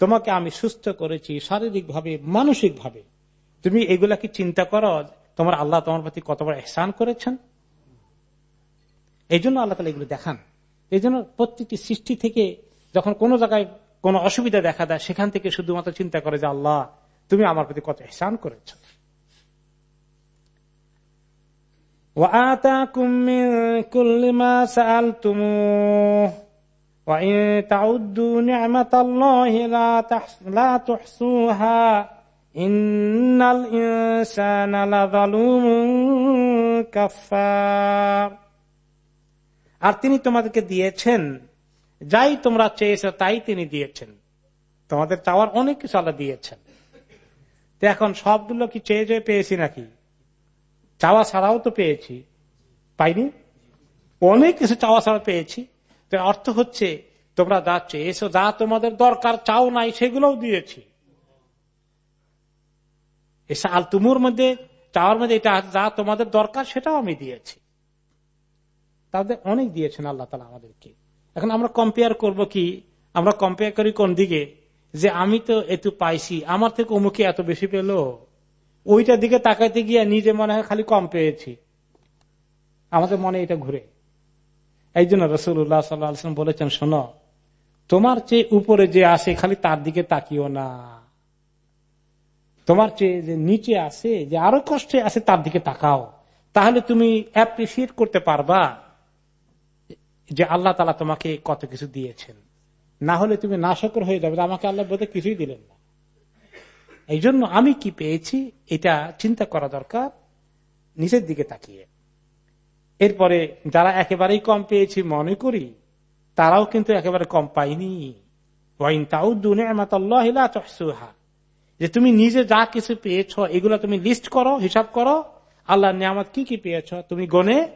তোমাকে আমি সুস্থ করেছি শারীরিক ভাবে মানসিক ভাবে তুমি এগুলা কি চিন্তা করো তোমার আল্লাহ তোমার প্রতি কতবার এহসান করেছেন? এই জন্য আল্লাহ তালা এগুলো দেখান। এই জন্য প্রত্যেকটি সৃষ্টি থেকে যখন কোনো জায়গায় কোনো অসুবিধা দেখা দেয়, সেখান থেকে শুধুমাত্র চিন্তা করে যে আল্লাহ, তুমি আমার প্রতি কত এহসান করেছ। আর তিনি তোমাদেরকে দিয়েছেন যাই তোমরা চেয়েছ, তাই তিনি দিয়েছেন। তোমাদের চাওয়ার অনেক কিছু আল্লাহ দিয়েছেন। এখন সবগুলো কি চেয়ে চেয়ে পেয়েছি নাকি? চাওয়া ছাড়াও তো পেয়েছি। পাইনি? অনেক কিছু চাওয়া ছাড়া পেয়েছি। তো অর্থ হচ্ছে, তোমরা যা চেয়েছো, যা তোমাদের দরকার, চাও নাই, সেগুলোও দিয়েছি। এসে আল তুমুর মধ্যে, চাওয়ার মধ্যে এটা যা তোমাদের দরকার, সেটাও আমি দিয়েছি। তাদের অনেক দিয়েছেন আল্লাহ তালা আমাদেরকে। এখন আমরা কম্পেয়ার করব কি? আমরা কম্পেয়ার করি কোন দিকে? যে আমি তো এত পাইছি, আমার থেকে অমুকে এত বেশি পেল? ওইটার দিকে তাকাইতে গিয়ে নিজে মনে হয় খালি কম পেয়েছি। আমাদের মনে এটা ঘুরে। এই জন্য রসুল্লাহ সাল্লাম বলেছেন, শোনো, তোমার চেয়ে উপরে যে আসে খালি তার দিকে তাকিও না। তোমার চেয়ে যে নিচে আসে যে আরও কষ্টে আছে তার দিকে তাকাও। তাহলে তুমি অ্যাপ্রিসিয়েট করতে পারবা। যে আল্লাহ তালা তোমাকে কত কিছু দিয়েছেন। না হলে তুমি নাশকর হয়ে যাবে, আমাকে আল্লাহ বোধে কিছুই দিলেন না। এই জন্য আমি কি পেয়েছি, এটা চিন্তা করা দরকার, নিচের দিকে তাকিয়ে। এরপরে যারা একেবারেই কম পেয়েছি, মনে করি, তারাও কিন্তু একেবারে কম পাইনি। যে তুমি নিজে যা কিছু পেয়েছ, এগুলো তুমি লিস্ট করো, হিসাব করো আল্লাহ নিয়ামত কি কি পেয়েছ, তুমি গনে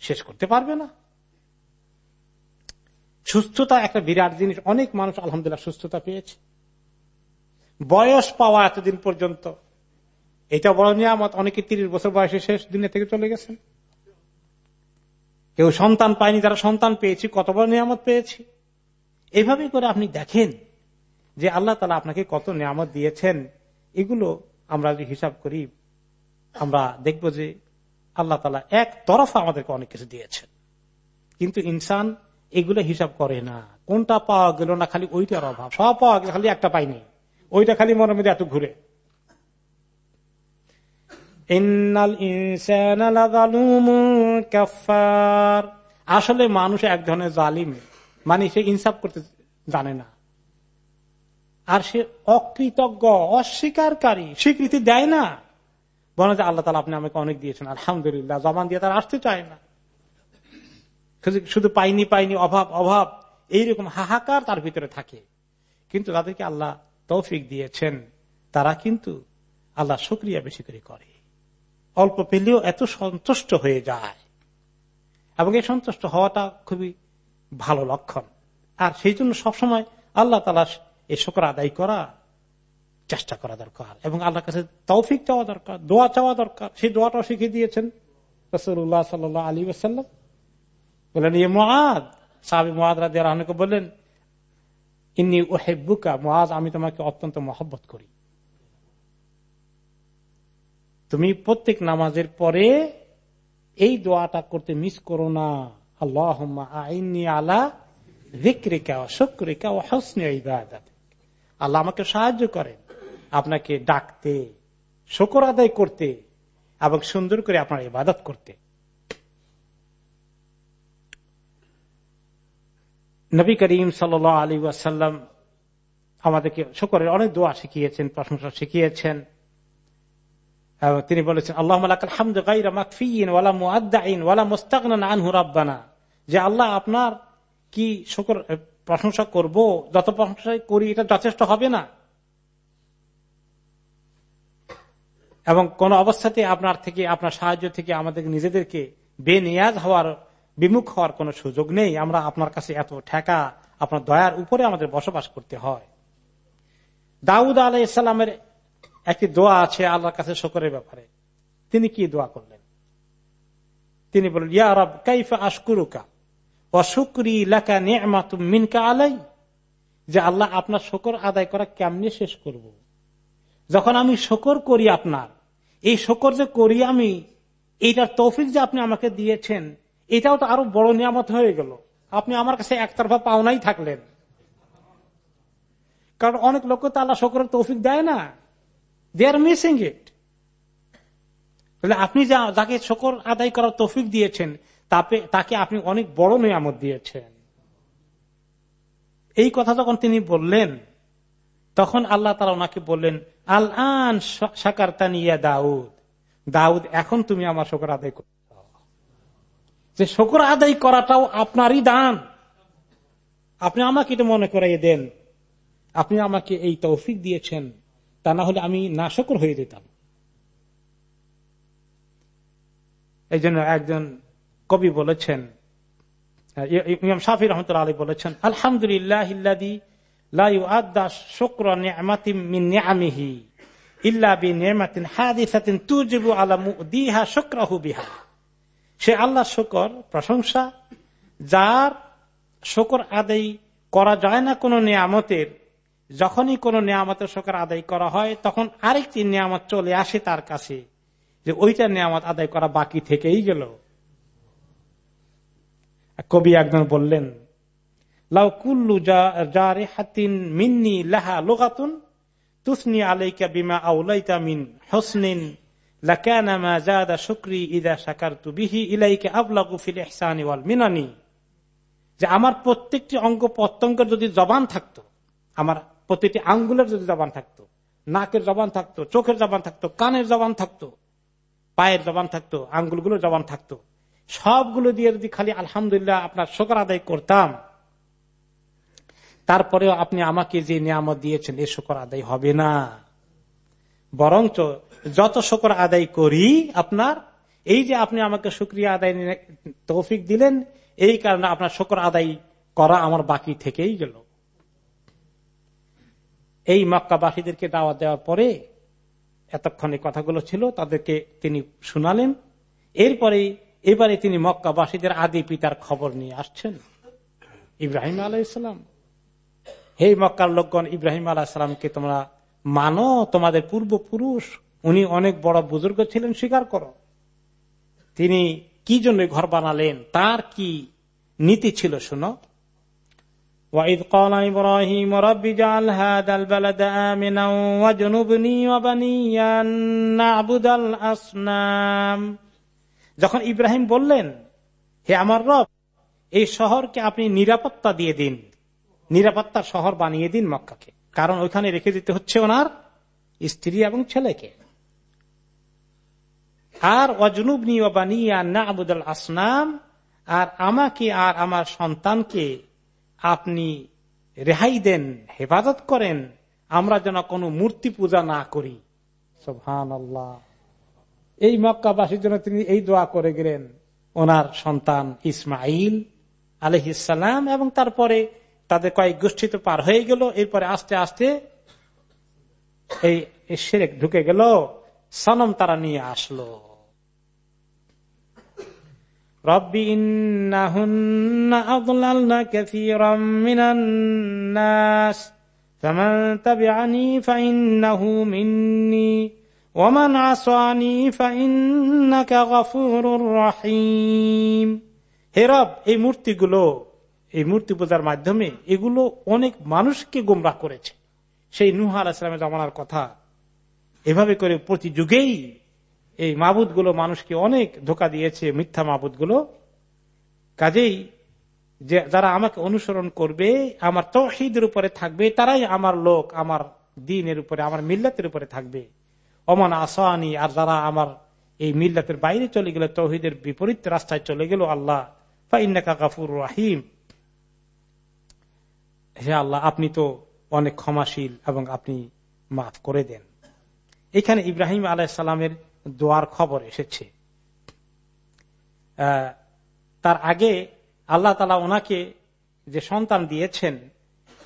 শেষ করতে পারবে না। সুস্থতা একটা বিরাট জিনিস। অনেক মানুষ, আলহামদুলিল্লাহ, সুস্থতা পেয়েছে। বয়স পাওয়া এতদিন পর্যন্ত, এটা বড় নিয়ামত, অনেকে তিরিশ বছর বয়সে শেষ দিনে থেকে চলে গেছেন। কেউ সন্তান পায়নি তারা সন্তান পেয়েছি, কত বড় নিয়ামত পেয়েছি। এভাবে করে আপনি দেখেন যে আল্লাহ তালা আপনাকে কত নিয়ামত দিয়েছেন। এগুলো আমরা যদি হিসাব করি, আমরা দেখব যে আল্লাহ তালা এক তরফা আমাদেরকে অনেক কিছু দিয়েছেন। কিন্তু ইনসান এগুলো হিসাব করে না। কোনটা পাওয়া গেল না খালি ওইটার অভাব। সব পাওয়া গেল, খালি একটা পাইনি। ওইটা খালি মনের মধ্যে এত ঘুরে। আসলে মানুষ এক ধরনের জালিম। মানে সে ইনসাফ করতে জানে না। আর সে অকৃতজ্ঞ, অস্বীকারী, স্বীকৃতি দেয় না। বলে যে আল্লাহ তালা আপনি আমাকে অনেক দিয়েছেন। আলহামদুলিল্লাহ। জমান দিয়ে তারা আসতে চায় না। শুধু পাইনি পাইনি, অভাব অভাব, এইরকম হাহাকার তার ভিতরে থাকে। কিন্তু তাদেরকে আল্লাহ তৌফিক দিয়েছেন। তারা কিন্তু আল্লাহ শুক্রিয়া বেশি করে করে। অল্প পেলেও এত সন্তুষ্ট হয়ে যায়। এবং এই সন্তুষ্ট হওয়াটা খুবই ভালো লক্ষণ। আর সেই জন্য সবসময় আল্লাহ তালা এই শকর আদায় করা চেষ্টা করা দরকার। এবং আল্লাহর কাছে তৌফিক চাওয়া দরকার, দোয়া চাওয়া দরকার। সেই দোয়াটাও শিখিয়ে দিয়েছেন রসুল্লাহ সাল আলী আসাল্লাম বললেন ইয়ে মহাদ সাহাবি মহাদ রাজি আলহকে বললেন ইন্নি ওহেবুকা মহাজ আমি তোমাকে অত্যন্ত মহব্বত করি তুমি প্রত্যেক নামাজের পরে এই দোয়াটা করতে মিস করো না আল্লাহ আইনি আলা রিক্রিকা শুক্রিকা ও হসনে আল্লাহ আমাকে সাহায্য করেন। আপনাকে ডাকতে, শকর আদায় করতে এবং সুন্দর করে আপনার ইবাদত করতে। নবী করিম সাল আলী ওয়াসাল্লাম আমাদেরকে শকরের অনেক দোয়া শিখিয়েছেন, প্রশংসা শিখিয়েছেন। তিনি বলেছেন আল্লাহ যে আল্লাহ আপনার কি শকর প্রশংসা করব? যত প্রশংসা করি, এটা যথেষ্ট হবে না। এবং কোন অবস্থাতে আপনার থেকে, আপনার সাহায্য থেকে আমাদের নিজেদেরকে বেনিয়াজ হওয়ার বিমুখ হওয়ার কোন সুযোগ নেই। আমরা আপনার কাছে এত ঠেকা, আপনার দয়ার উপরে আমাদের বসবাস করতে হয়। দাউদ আলাইসাল্লামের একটি দোয়া আছে আল্লাহর কাছে শকরের ব্যাপারে। তিনি কি দোয়া করলেন? তিনি বলেন ইয়া কাইফা আশকুরুকা অশুক্রি ইলাকা নিয়ামাত মিনকা আলাই? যে আল্লাহ আপনার শকর আদায় করা কেমনে শেষ করব। যখন আমি শকর করি আপনার, এই শকর যে করি আমি, এইটার তৌফিক যে আপনি আমাকে দিয়েছেন এটাও তো আরও বড় নিয়ামত হয়ে গেল। আপনি আমার কাছে একতরফা পাওনাই থাকলেন। কারণ অনেক লোক তো আল্লাহ শকরের তৌফিক দেয় না। দে আর মিসিং ইট তাহলে আপনি যা, যাকে শকর আদায় করার তৌফিক দিয়েছেন তাকে আপনি অনেক বড় নিয়ামত দিয়েছেন। এই কথা যখন তিনি বললেন, তখন আল্লাহ তারা ওনাকে বললেন আল আন সাকার দাউদ। দাউদ, এখন তুমি আমার শকর আদায় করতে যে শকর আদায় করাটাও আপনারই দান। আপনি আমাকে এটা মনে করাই দেন। আপনি আমাকে এই তৌফিক দিয়েছেন, তা না হলে আমি না শকর হয়ে যেতাম। এই জন্য একজন কবি বলেছেন ইমাম শাফি রহমতুল্লাহ আলী বলেছেন, আলহামদুলিল্লাহ ইল্লা বি নিয়ামাতিন হাদিসাতিন তুজিবু আলা মুদিহা শুক্রাহু বিহা। সে আল্লাহ শকর, প্রশংসা, যার শকর আদায় করা যায় না কোনো নিয়ামতের, যখনই কোনো নিয়ামতের শকর আদায় করা হয়, তখন আরেকটি নিয়ামত চলে আসে তার কাছে, যে ওইটা নিয়ামত আদায় করা বাকি থেকেই গেল। কবি একজন বললেন, লাউ কুল্লু জারে হাতিন মিন্নি লাহা লোকাতুন তুসনি আলাইকা বিমা আউলাইতা মিন হসনিন যে আমার প্রত্যেকটি অঙ্গ প্রত্যঙ্গের যদি জবান থাকতো, আমার প্রতিটি আঙ্গুলের যদি জবান থাকতো, নাকের জবান থাকতো, চোখের জবান থাকতো, কানের জবান থাকতো, পায়ের জবান থাকতো, আঙ্গুলগুলোর জবান থাকতো, সবগুলো দিয়ে যদি খালি আলহামদুলিল্লাহ আপনার শোকর আদায় করতাম, তারপরেও আপনি আমাকে যে নিয়ামত দিয়েছেন, এ শকর আদায় হবে না। বরঞ্চ যত শকর আদায় করি আপনার, এই যে আপনি আমাকে শুক্রিয়া আদায় তৌফিক দিলেন, এই কারণে আপনার শকর আদায় করা আমার বাকি থেকেই গেল। এই মক্কাবাসীদেরকে দাওয়াত দেওয়ার পরে এতক্ষণে কথাগুলো ছিল, তাদেরকে তিনি শুনালেন। এরপরে এবারে তিনি মক্কাবাসীদের আদি পিতার খবর নিয়ে আসছেন। ইব্রাহিম আলাইসালাম হে মক্কার লোকগণ, ইব্রাহিম আলাহিসামকে তোমরা মানো, তোমাদের পূর্বপুরুষ উনি অনেক বড় বুজুর্গ ছিলেন স্বীকার করো তিনি কি জন্য ঘর বানালেন তার কি নীতি ছিল শুনো وإذ قال إبراهيم رب اجعل هذا البلد آمنا واجنبني وبني أن نعبد الأصنام যখন ইব্রাহিম বললেন হে আমার রব এই শহরকে আপনি নিরাপত্তা দিয়ে দিন নিরাপত্তার শহর বানিয়ে দিন মক্কাকে কারণ ওইখানে রেখে দিতে হচ্ছে ওনার স্ত্রী এবং ছেলেকে আর অজনুব নিয়া না আবুদুল আসনাম, আর আমাকে আর আমার সন্তানকে আপনি রেহাই দেন, হেফাজত করেন, আমরা যেন কোনো মূর্তি পূজা না করি। সোহান এই মক্কাবাসীর জন্য তিনি এই দোয়া করে গেলেন ওনার সন্তান ইসমাইল আলহিসাম এবং তারপরে তাদের কয়েক গোষ্ঠী তো পার হয়ে গেল, এরপরে আস্তে আস্তে এই ঢুকে গেল। সনম তারা নিয়ে আসলো। রব্বি ইন্নাহুন্না আদলালনা কাসীরাম মিনান নাস, ফামান তাবিআনি ফাইন্নাহু মিন্নি ওমান আসানি রহিম। হে রব, এই মূর্তিগুলো, এই মূর্তি পূজার মাধ্যমে এগুলো অনেক মানুষকে গোমরাহ করেছে। সেই নুহা আলাহিসামের জমানার কথা এভাবে করে প্রতি যুগেই এই মাবুদগুলো মানুষকে অনেক ধোকা দিয়েছে, মিথ্যা মাবুদগুলো কাজেই যে যারা আমাকে অনুসরণ করবে, আমার তহিদের উপরে থাকবে, তারাই আমার লোক, আমার দিনের উপরে, আমার মিল্লাতের উপরে থাকবে। অমান আসানি, আর যারা আমার এই মিল্লাতের বাইরে চলে গেল, তহিদের বিপরীত রাস্তায় চলে গেল আল্লাহ। গাফুর রাহিম। হে আল্লাহ, আপনি তো অনেক ক্ষমাশীল এবং আপনি মাফ করে দেন। এখানে ইব্রাহিম আলাইসালামের দোয়ার খবর এসেছে। তার আগে আল্লাহ তালা ওনাকে যে সন্তান দিয়েছেন,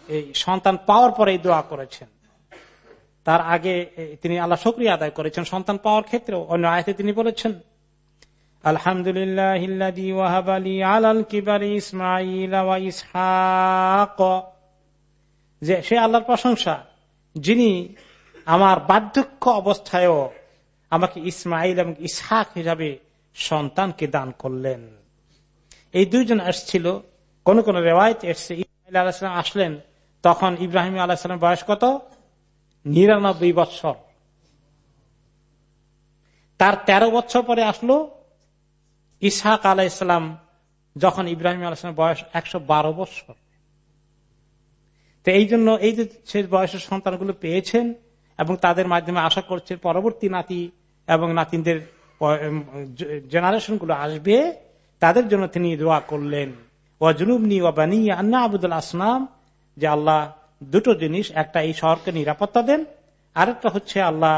এই সন্তান পাওয়ার পরে দোয়া করেছেন। তার আগে তিনি আল্লাহ সক্রিয় আদায় করেছেন সন্তান পাওয়ার ক্ষেত্রেও। অন্য আয়তে তিনি বলেছেন, আলহামদুলিল্লাহ ইসমাইল ইসহাক। যে সে আল্লাহর প্রশংসা, যিনি আমার বার্ধক্য অবস্থায়ও আমাকে ইসমাইল এবং ইসহাক হিসাবে সন্তানকে দান করলেন। এই দুইজন আসছিল, কোন কোন রেওয়ায়ত এসছে ইসমাইল আলাহিসাম আসলেন, তখন ইব্রাহিম আলাহিসামের বয়স কত? নিরানব্বই বৎসর। তার ১৩ বছর পরে আসলো ইসহাক আলাহ যখন ইব্রাহিম আলাহিসাম বয়স একশো বারো বছর তো এই জন্য এই যে বয়সের সন্তানগুলো পেয়েছেন এবং তাদের মাধ্যমে আশা করছে পরবর্তী নাতি এবং নাতিনদের জেনারেশনগুলো আসবে, তাদের জন্য তিনি দোয়া করলেন। ওয়াজনুবনি ওয়াবানি আন্না আবুদুল আসলাম যে আল্লাহ দুটো জিনিস, একটা এই শহরকে নিরাপত্তা দেন, আরেকটা হচ্ছে আল্লাহ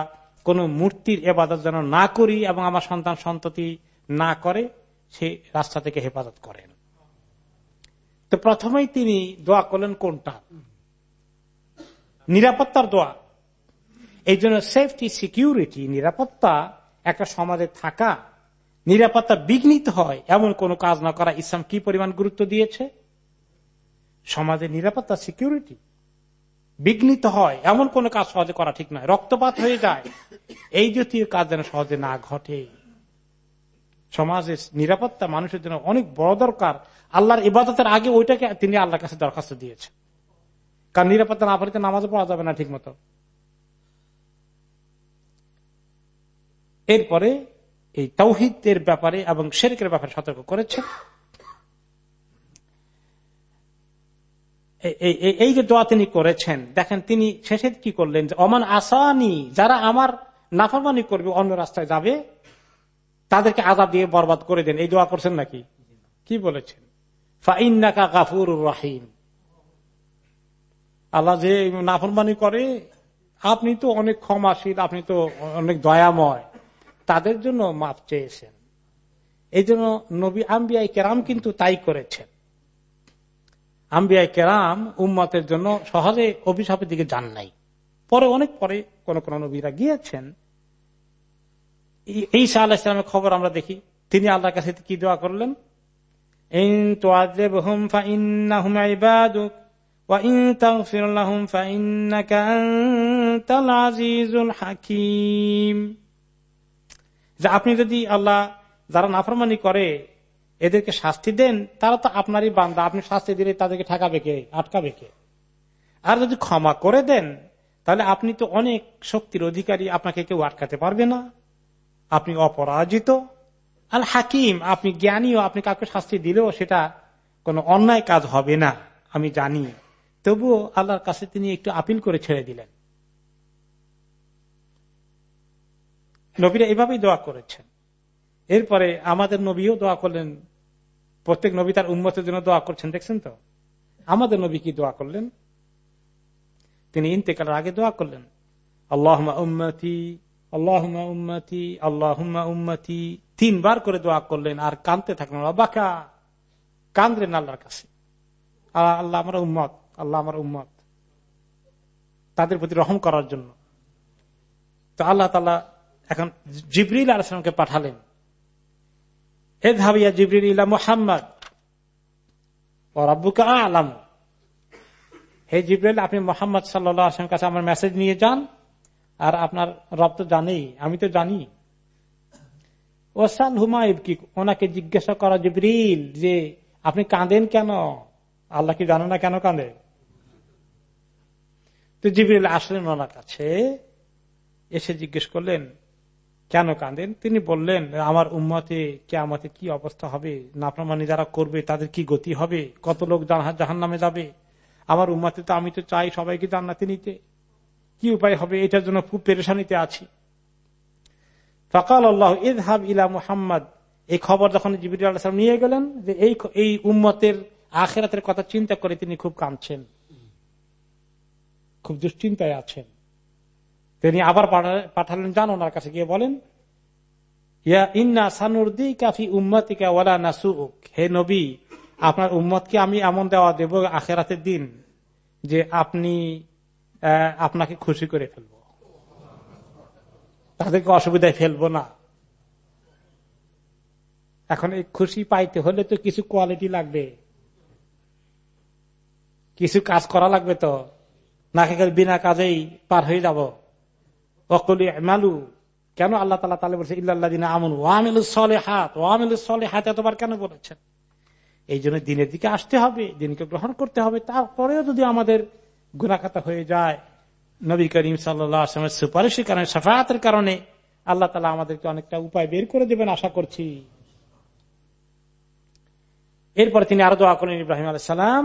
কোন মূর্তির এবাদত যেন না করি এবং আমার সন্তান সন্ততি না করে, সে রাস্তা থেকে হেফাজত করেন। তো প্রথমেই তিনি দোয়া করলেন কোনটা? নিরাপত্তার দোয়া। এই জন্য সেফটি সিকিউরিটি নিরাপত্তা, একটা সমাজে থাকা, নিরাপত্তা বিঘ্নিত হয়, এমন কোন কাজ না করা ইসলাম কি পরিমাণ গুরুত্ব দিয়েছে? সমাজের নিরাপত্তা সিকিউরিটি বিঘ্নিত হয়, এমন কোন কাজ সহজে করা ঠিক নয়। রক্তপাত হয়ে যায়, এই জাতীয় কাজ যেন সহজে না ঘটে। সমাজের নিরাপত্তা মানুষের জন্য অনেক বড় দরকার। আল্লাহর ইবাদতের আগে ওইটাকে তিনি আল্লাহর কাছে দরখাস্ত দিয়েছেন। কারণ নিরাপত্তা না পারিতে নামাজও পড়া যাবে না ঠিক মতো এরপরে এই তৌহিদের ব্যাপারে এবং শেরকের ব্যাপারে সতর্ক করেছেন। এই যে দোয়া তিনি করেছেন, দেখেন তিনি শেষে কি করলেন অমান আসানি, যারা আমার নাফরমানি করবে, অন্য রাস্তায় যাবে, তাদেরকে আজাদ দিয়ে বরবাদ করে দেন। এই দোয়া করছেন নাকি? কি বলেছেন? ফাইন্নাকা গাফুর রাহিম। আল্লাহ যে নাফরমানি করে, আপনি তো অনেক ক্ষমাশীল, আপনি তো অনেক দয়াময়। তাদের জন্য মাপ চেয়েছেন। এই জন্য নবী আম্বিয়াই কেরাম কিন্তু তাই করেছেন। আম্বিয়াই কেরাম উম্মতের জন্য সহজে অভিশাপের দিকে যান নাই। পরে, অনেক পরে কোন কোন নবীরা গিয়েছেন। এই শাহ ইসলামের খবর আমরা দেখি। তিনি আল্লাহর কাছে কি দোয়া করলেন? আপনি যদি আল্লাহ যারা নাফরমানি করে, এদেরকে শাস্তি দেন, তারা তো আপনারই বান্দা। আপনি শাস্তি দিলে তাদেরকে ঠেকাবে কে? আটকাবে কে? আর যদি ক্ষমা করে দেন, তাহলে আপনি তো অনেক শক্তির অধিকারী, আপনাকে কেউ আটকাতে পারবে না। আপনি অপরাজিত। আল হাকিম, আপনি জ্ঞানীও, আপনি কাউকে শাস্তি দিলেও সেটা কোনো অন্যায় কাজ হবে না, আমি জানি। তবুও আল্লাহর কাছে তিনি একটু আপিল করে ছেড়ে দিলেন। নবীরা এভাবেই দোয়া করেছেন। এরপরে আমাদের নবীও দোয়া করলেন। প্রত্যেক নবী তার উন্মতের জন্য দোয়া করছেন, দেখছেন তো? আমাদের নবী কি দোয়া করলেন? তিনি ইন্তেকালের আগে দোয়া করলেন। আল্লাহ উম্মতি আল্লাহ উম্মতি আল্লাহ উম্মতি। তিনবার করে দোয়া করলেন, আর কানতে থাকলেন বাকা কান্দলেন আল্লাহর কাছে। আল্লাহ আমার উম্মত, আল্লাহ আমার উম্মত। তাদের প্রতি রহম করার জন্য। তো আল্লাহ তালা এখন জিবরিল আলামকে পাঠালেন। এ ধাবিয়া জিবরিল, ইলা মুহাম্মদ। ও আলাম। হে জিবরিল, আপনি মোহাম্মদ সাল্লাম কাছে আমার মেসেজ নিয়ে যান। আর আপনার রব তো জানেই, আমি তো জানি। ওসাল হুমায়ুব কি ওনাকে জিজ্ঞাসা করা জিবরিল যে, আপনি কাঁদেন কেন? আল্লাহ কি জানো না কেন কাঁদে? তো জিবরিল আসলেন ওনার কাছে, এসে জিজ্ঞেস করলেন কেন কাঁদেন? তিনি বললেন, আমার উম্মতে কে আমাতে কি অবস্থা হবে? নাফরমানি যারা করবে, তাদের কি গতি হবে? কত লোক জাহান নামে যাবে? আমার উম্মাতে তো আমি তো চাই সবাইকে জান্নাতে নিতে। কি উপায় হবে? এটার জন্য খুব পেরেশানিতে আছি। ফকাল আল্লাহ ইদহাব ইলা মুহাম্মদ। এই খবর যখন জিবির আল্লাহ নিয়ে গেলেন, যে এই এই উম্মতের আখেরাতের কথা চিন্তা করে তিনি খুব কাঁদছেন। খুব দুশ্চিন্তায় আছেন। তিনি আবার পাঠালেন যান ওনার কাছে, গিয়ে বলেন, ইয়া ইন্না সানুরদি কাফি উম্মতিকা ওয়ালা নাসুক হে নবী, আপনার উম্মতকে আমি এমন দেওয়া দেব আখেরাতের দিন যে আপনি আপনাকে খুশি করে ফেলব। তাদেরকে অসুবিধায় ফেলব না। এখন এই খুশি পাইতে হলে তো কিছু কোয়ালিটি লাগবে। কিছু কাজ করা লাগবে তো। নাকি বিনা কাজেই পার হয়ে যাব? অকলি মালু কেন আল্লাহ তালা তালে বলছে ইল্লাহ আমন ওয়ামিলু সলে হাত ওয়ামিলু সলে হাত এতবার কেন বলেছেন? এই জন্য দিনের দিকে আসতে হবে, দিনকে গ্রহণ করতে হবে, তারপরেও যদি আমাদের গুণাখাতা হয়ে যায়, নবী করিম সাল্লামের সুপারিশের কারণে সাফায়াতের কারণে আল্লাহ তালা আমাদেরকে অনেকটা উপায় বের করে দেবেন, আশা করছি। এরপর তিনি আরও দোয়া করেন ইব্রাহিম আলাইসালাম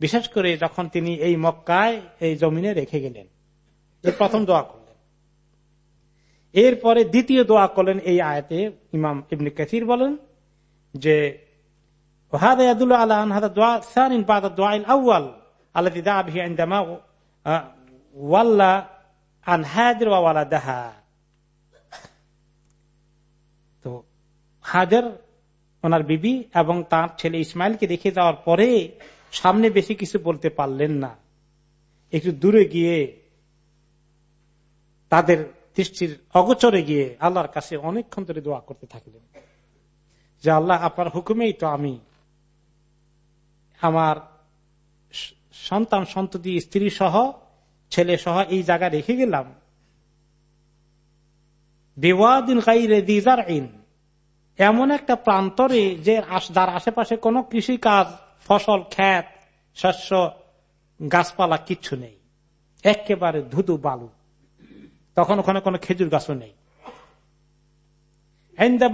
বিশেষ করে যখন তিনি এই মক্কায় এই জমিনে রেখে গেলেন প্রথম দোয়া করলেন। এরপরে দ্বিতীয় দোয়া করলেন এই আয়াতে ইমাম ইবনে কাসির বলেন যে হাজার ওনার বিবি এবং তার ছেলে ইসমাইলকে রেখে যাওয়ার পরে সামনে বেশি কিছু বলতে পারলেন না। একটু দূরে গিয়ে তাদের দৃষ্টির অগোচরে গিয়ে আল্লাহর কাছে অনেকক্ষণ ধরে দোয়া করতে থাকলেন। যে আল্লাহ, আপনার হুকুমেই তো আমি আমার সন্তান সন্ততি, স্ত্রী সহ, ছেলে সহ এই জায়গা রেখে গেলাম। বেওয়াদিন গাইরে দিজার ইন এমন একটা প্রান্তরে যে যার আশেপাশে কোনো কৃষি কাজ ফসল খ্যাত শস্য, গাছপালা কিচ্ছু নেই। একেবারে ধুধু বালু। তখন ওখানে কোনো খেজুর গাছও নেই।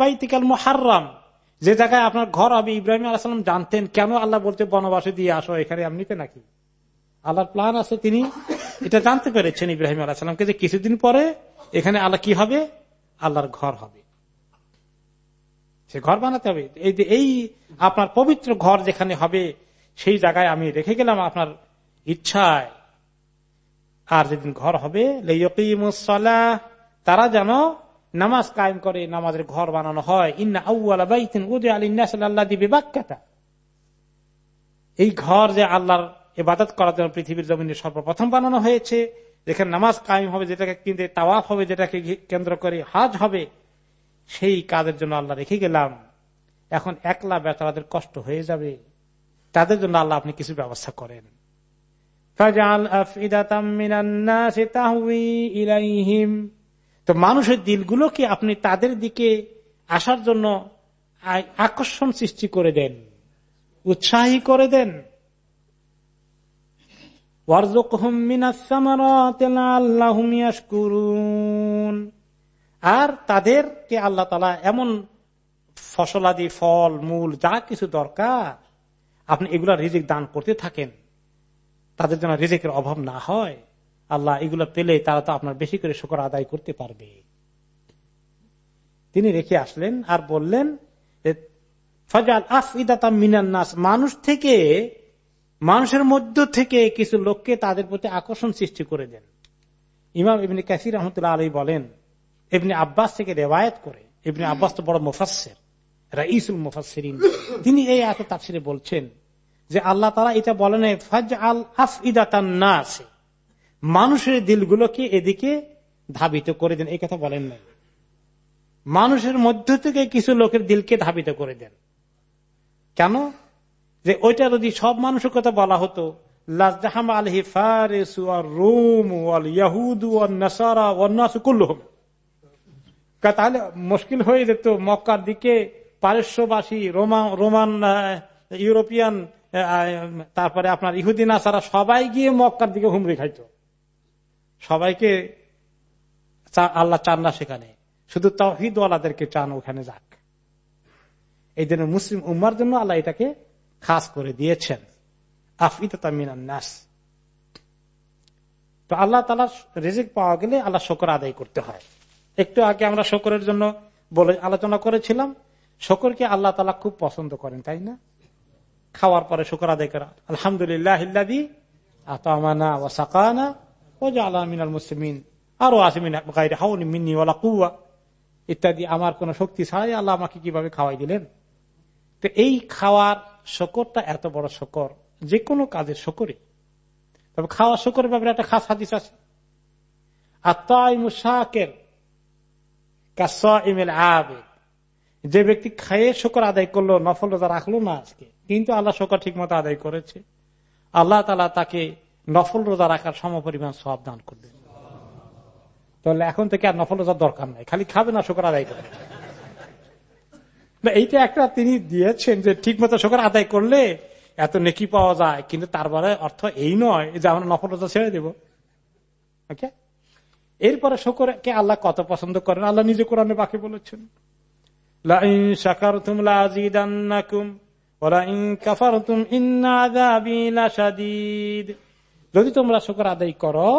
বাইতিকাল মহারাম যে জায়গায় আপনার ঘর হবে, ইব্রাহিম আলাহাম জানতেন, কেন আল্লাহ বলতে বনবাসে দিয়ে আসো, এখানে এমনিতে নাকি? আল্লাহর প্লান আছে, তিনি এটা জানতে পেরেছেন ইব্রাহিম আলাহামকে যে কিছুদিন পরে এখানে আল্লাহ কি হবে? আল্লাহর ঘর হবে। সে ঘর বানাতে হবে। এই যে এই আপনার পবিত্র ঘর যেখানে হবে, সেই জায়গায় আমি রেখে গেলাম আপনার ইচ্ছায়। আর যেদিন ঘর হবে তারা যেন নামাজ কায়েম করে, নামাজের ঘর বানানো হয়। ইন্না আল্লাহ দিবে বাক্যাটা এই ঘর যে আল্লাহর ইবাদত করার জন্য পৃথিবীর জমিনে সর্বপ্রথম বানানো হয়েছে, যেখানে নামাজ কায়েম হবে, যেটাকে কিন্তু তাওয়াফ হবে, যেটাকে কেন্দ্র করে হাজ হবে সেই কাজের জন্য আল্লাহ রেখে গেলাম। এখন একলা বেচারাদের কষ্ট হয়ে যাবে। তাদের জন্য আল্লাহ আপনি কিছু ব্যবস্থা করেন। তো মানুষের দিলগুলোকে আপনি তাদের দিকে আসার জন্য আকর্ষণ সৃষ্টি করে দেন। উৎসাহী করে দেন। আর তাদেরকে আল্লাহ তালা এমন ফসলাদি, ফল, মূল, যা কিছু দরকার, আপনি এগুলা রিজিক দান করতে থাকেন, তাদের জন্য রিজিকের অভাব না হয়। আল্লাহ এগুলো পেলে তারা তো আপনার বেশি করে শুকর আদায় করতে পারবে। তিনি রেখে আসলেন আর বললেন ফজাল আফ ইদাতা মিনান্নাস মানুষ থেকে, মানুষের মধ্য থেকে কিছু লোককে তাদের প্রতি আকর্ষণ সৃষ্টি করে দেন। ইমাম ইবনে কাসির রহমতুল্লাহ আলী বলেন এমনি আব্বাস থেকে রেওয়ায়ত করে এমনি আব্বাস তো বড় মুফাসের রাইসুল মুফাসিরিন তিনি এই এত তাফসিরে বলছেন যে আল্লাহ তারা এটা বলেন ফাজ আল আফ ইদাতান্না আছে মানুষের দিলগুলোকে এদিকে ধাবিত করে দেন, এই কথা বলেন নাই। মানুষের মধ্য থেকে কিছু লোকের দিলকে ধাবিত করে দেন। কেন? যে ওইটা যদি সব মানুষের কথা বলা হতো, লাজদাহাম আল হিফারেস রোম ওয়াল ইয়াহুদ নাসারা ওয়ান্নাসুকুল্লহম তাহলে মুশকিল হয়ে যেত মক্কার দিকে পারস্যবাসী রোমান রোমান ইউরোপিয়ান তারপরে আপনার ইহুদিন আসারা সবাই গিয়ে মক্কার দিকে হুমড়ি খাইত। সবাইকে আল্লাহ চান না সেখানে। শুধু তহিদওয়ালাদেরকে চান ওখানে যাক। এই জন্য মুসলিম উম্মার জন্য আল্লাহ এটাকে খাস করে দিয়েছেন। নাস। তো আল্লাহ তালা রেজিক পাওয়া গেলে আল্লাহ শকর আদায় করতে হয়। একটু আগে আমরা শকরের জন্য বলে আলোচনা করেছিলাম, শকরকে আল্লাহ তালা খুব পছন্দ করেন, তাই না? খাওয়ার পরে শুকর আদায় করা। আলহামদুলিল্লাহ আতামানা ও সাকানা ও যে আল্লাহ মিনাল মুসলিমিন। আরও ওলা কুয়া ইত্যাদি, আমার কোন শক্তি ছাড়াই আল্লাহ আমাকে কীভাবে খাওয়াই দিলেন? তো এই খাওয়ার শকরটা এত বড় শকর, যে কোনো কাজের শকরে তবে খাওয়া শকরের ব্যাপারে একটা খাস হাদিস আছে। আর যে ব্যক্তি খায়ে শকর আদায় করল, নফল রোজা রাখল না আজকে, কিন্তু আল্লাহ শকর ঠিক মতো আদায় করেছে। আল্লাহ তালা তাকে নফল রোজা রাখার সম পরিমাণ সব দান করলেন। তাহলে এখন থেকে আর নফল রোজার দরকার নাই, খালি খাবে না শকর আদায় করে। এইটা একটা তিনি দিয়েছেন যে ঠিক মতো শকর আদায় করলে এত নেকি পাওয়া যায়, কিন্তু তারপরে অর্থ এই নয় যে আমরা নফল রোজা ছেড়ে দেব। ওকে এরপরে শকরকে আল্লাহ কত পছন্দ করেন? আল্লাহ নিজে কোরআনে বাকি বলেছেন। যদি তোমরা শকর আদায় করো,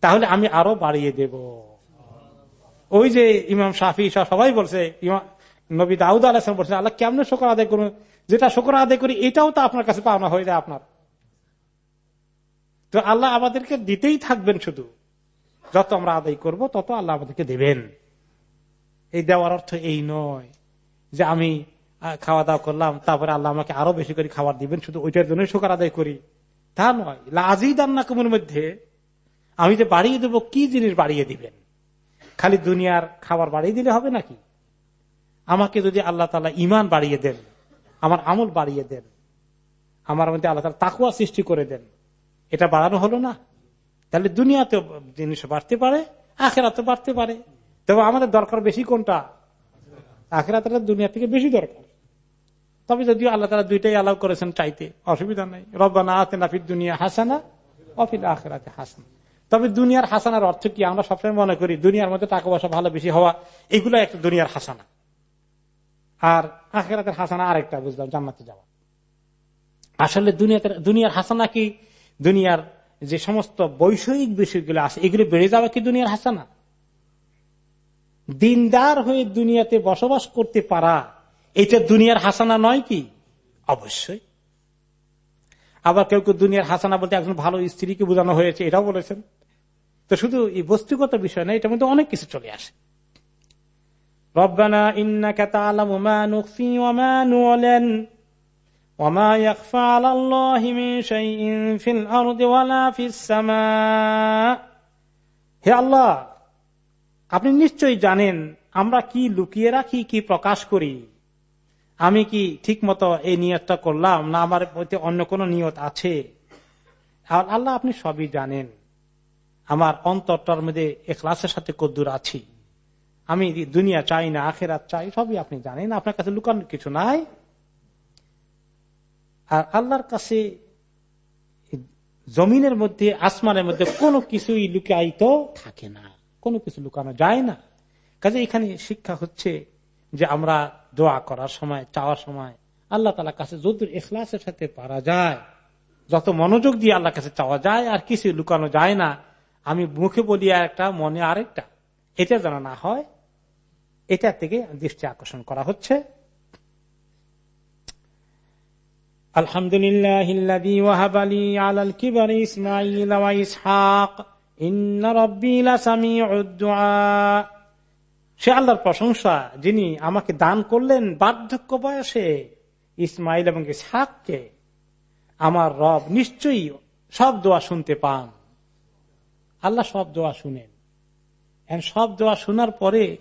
তাহলে আমি আরও বাড়িয়ে দেব। ওই যে ইমাম শাফি সবাই বলছে নবী দাউদ আলাহাম বলছে, আল্লাহ কেমন শকর আদায় করুন? যেটা শকর আদায় করি, এটাও তো আপনার কাছে পাওনা হয়ে যায় আপনার। তো আল্লাহ আমাদেরকে দিতেই থাকবেন শুধু। যত আমরা আদায় করব, তত আল্লাহ আমাদেরকে দেবেন। এই দেওয়ার অর্থ এই নয় যে আমি খাওয়া দাওয়া করলাম, তারপরে আল্লাহ আমাকে আরও বেশি করে খাবার দিবেন, শুধু ওইটার জন্য শোকর আদায় করি। তা নয়। লাজিদ আন্না কুমুর মধ্যে আমি যে বাড়িয়ে দেব, কি জিনিস বাড়িয়ে দিবেন? খালি দুনিয়ার খাবার বাড়িয়ে দিলে হবে নাকি? আমাকে যদি আল্লাহ তালা ইমান বাড়িয়ে দেন, আমার আমল বাড়িয়ে দেন, আমার মধ্যে আল্লাহ তালা তাকুয়া সৃষ্টি করে দেন, এটা বাড়ানো হলো না? তাহলে দুনিয়াতে জিনিস বাড়তে পারে আখেরাতে বাড়তে পারে। তবে আমাদের দরকার বেশি কোনটা? আখেরাতে দুনিয়া থেকে বেশি দরকার। তবে যদিও আল্লাহ তালা দুইটাই অ্যালাউ করেছেন চাইতে, অসুবিধা নাই। রব্বানা আতে নাফির দুনিয়া হাসানা অফিল আখেরাতে হাসানা। তবে দুনিয়ার হাসানার অর্থ কি? আমরা সবসময় মনে করি, দুনিয়ার মধ্যে টাকা পয়সা ভালো বেশি হওয়া, এগুলো একটা দুনিয়ার হাসানা। আর আখেরাতের হাসানা আরেকটা, বুঝলাম, জান্নাতে যাওয়া। আসলে দুনিয়াতে দুনিয়ার হাসানা কি? দুনিয়ার যে সমস্ত বৈষয়িক বিষয়গুলো আছে, এগুলো বেড়ে যাওয়া কি দুনিয়ার হাসানা? দিনদার হয়ে দুনিয়াতে বসবাস করতে পারা, এটা দুনিয়ার হাসানা নয় কি? অবশ্যই। আবার কেউ কেউ দুনিয়ার হাসানা বলতে একজন ভালো স্ত্রীকে বোঝানো হয়েছে, এটাও বলেছেন। তো শুধু এই বস্তুগত বিষয় না, এটার মধ্যে অনেক কিছু চলে আসে। রব্বানা ইন্না তাআলামু মা নুখফি ওয়া মা নু'লিন ওয়া মা ইয়াখফা 'আলাল্লাহি মিন শাইইন ফিল আরদি ওয়ালা ফিস সামা হে আল্লাহ, আপনি নিশ্চয়ই জানেন আমরা কি লুকিয়ে রাখি, কি প্রকাশ করি? আমি কি ঠিক মতো এই নিয়তটা করলাম না আমার প্রতি অন্য কোন নিয়ত আছে? আর আল্লাহ আপনি সবই জানেন। আমার অন্তরটার মধ্যে এখলাসের সাথে কদ্দুর আছি। আমি দুনিয়া চাই না, আখেরাত চাই, সবই আপনি জানেন। আপনার কাছে লুকানোর কিছু নাই। আর আল্লাহর কাছে জমিনের মধ্যে, আসমানের মধ্যে কোনো কিছুই লুকায়িত থাকে না। কোনো কিছু লুকানো যায় না। কাজে এখানে শিক্ষা হচ্ছে যে আমরা দোয়া করার সময়, চাওয়ার সময় আল্লাহ তালা কাছে যত এখলাসের সাথে পারা যায়, যত মনোযোগ দিয়ে আল্লাহ কাছে চাওয়া যায় আর কিছু লুকানো যায় না, আমি মুখে বলি একটা, মনে আরেকটা। এটা যেন না হয়, এটা থেকে দৃষ্টি আকর্ষণ করা হচ্ছে। আলহামদুলিল্লাহ ইসমাইল ইসহাক। সে আল্লাহর প্রশংসা, যিনি আমাকে দান করলেন বার্ধক্য বয়সে ইসমাইল এবং ইসহাককে। আমার রব নিশ্চয়ই সব দোয়া শুনতে পান। আল্লাহ সব দোয়া শুনেন। সব দোয়া শোনার পরে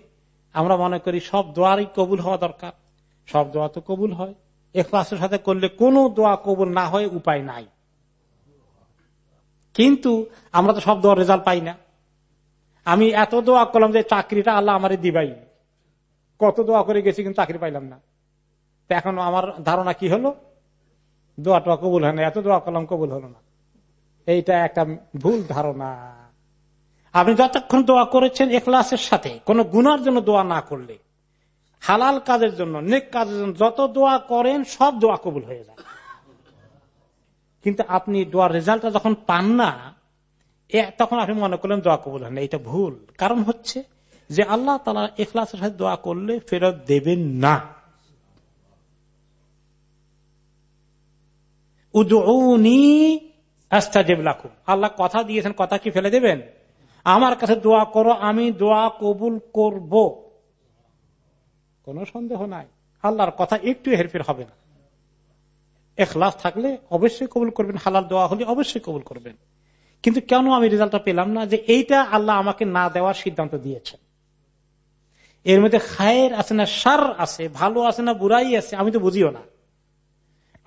আমরা মনে করি সব দোয়ারই কবুল হওয়া দরকার। সব দোয়া তো কবুল হয়। এখলাসের সাথে করলে কোনো দোয়া কবুল না হয়, উপায় নাই। কিন্তু আমরা তো সব দোয়ার রেজাল্ট পাই না। আমি এত দোয়া করলাম যে চাকরিটা আল্লাহ আমারে দিবাই। কত দোয়া করে গেছি কিন্তু চাকরি পাইলাম না। এখন আমার ধারণা কি হলো? দোয়া টোয়া কবুল হয় না, এত দোয়া করলাম কবুল হলো না। এইটা একটা ভুল ধারণা। আপনি যতক্ষণ দোয়া করেছেন এখলাসের সাথে, কোনো গুনার জন্য দোয়া না করলে। হালাল কাজের জন্য, নেক কাজের জন্য যত দোয়া করেন, সব দোয়া কবুল হয়ে যায়। কিন্তু আপনি দোয়ার রেজাল্টটা যখন পান না তখন আপনি মনে করলেন দোয়া কবুল হয় না, এটা ভুল। কারণ হচ্ছে যে আল্লাহ তালা এখলাসের সাথে দোয়া করলে ফেরত দেবেন না। লাখুম আল্লাহ কথা দিয়েছেন, কথা কি ফেলে দেবেন? আমার কাছে দোয়া করো, আমি দোয়া কবুল করব। কোন সন্দেহ নাই। আল্লাহর কথা একটু হেরফের হবে না। এখলাস থাকলে অবশ্যই কবুল করবেন, হালাল দোয়া হলে অবশ্যই কবুল করবেন। কিন্তু কেন আমি রেজাল্টটা পেলাম না যে এইটা আল্লাহ আমাকে না দেওয়ার সিদ্ধান্ত দিয়েছেন? এর মধ্যে খায়ের আছে না সার আছে, ভালো আছে না, বুড়াই আছে, আমি তো বুঝিও না।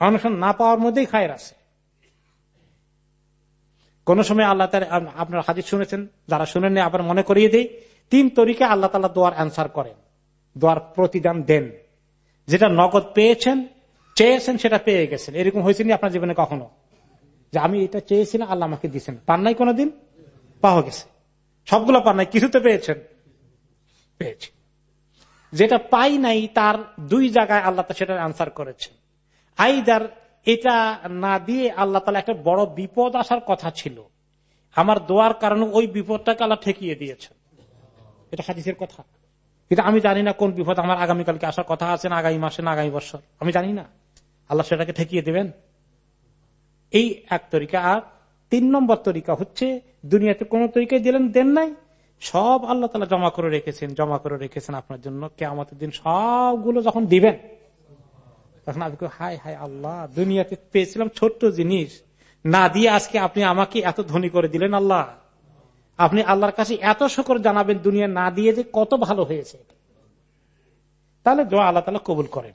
অনুষ্ঠান না পাওয়ার মধ্যেই খায়ের আছে। কোন সময় আল্লাহ তার আপনার হাজির শুনেছেন, যারা শুনেন আবার মনে করিয়ে দেই, তিন তরিকে আল্লাহ তালা দোয়ার অ্যান্সার করেন। দোয়ার প্রতিদান দেন। যেটা নগদ পেয়েছেন, চেয়েছেন সেটা পেয়ে গেছেন। এরকম হয়েছে আপনার জীবনে কখনো? যে আমি এটা চেয়েছিলাম আল্লাহ আমাকে দিচ্ছেন পান নাই কোনোদিন? পাওয়া গেছে। সবগুলো পান নাই, কিছুতে পেয়েছেন? পেয়েছি। যেটা পাই নাই, তার দুই জায়গায় আল্লাহ সেটা আনসার করেছেন। আইদার এটা না দিয়ে আল্লাহ তালা একটা বড় বিপদ আসার কথা ছিল। আমার দোয়ার কারণে ওই বিপদটাকে আল্লাহ ঠেকিয়ে দিয়েছেন। এটা হাদিসের কথা। কিন্তু আমি জানি না কোন বিপদ আমার আগামীকালকে আসার কথা আছে না আগামী মাসে, না আগামী বছর। আমি জানি না। আল্লাহ সেটাকে ঠেকিয়ে দেবেন। এই এক তরিকা। আর তিন নম্বর তরিকা হচ্ছে, দুনিয়াতে কোন তরিকায় দিলেন দেন নাই। সব আল্লাহ তালা জমা করে রেখেছেন, জমা করে রেখেছেন আপনার জন্য। কে আমাদের দিন সবগুলো যখন দিবেন, তখন আপনি হাই হাই আল্লাহ, দুনিয়াতে পেয়েছিলাম ছোট্ট জিনিস। না দিয়ে আজকে আপনি আমাকে এত ধনী করে দিলেন আল্লাহ। আপনি আল্লাহর কাছে এত শকর জানাবেন দুনিয়া না দিয়ে যে কত ভালো হয়েছে। তাহলে দোয়া আল্লাহ তালা কবুল করেন।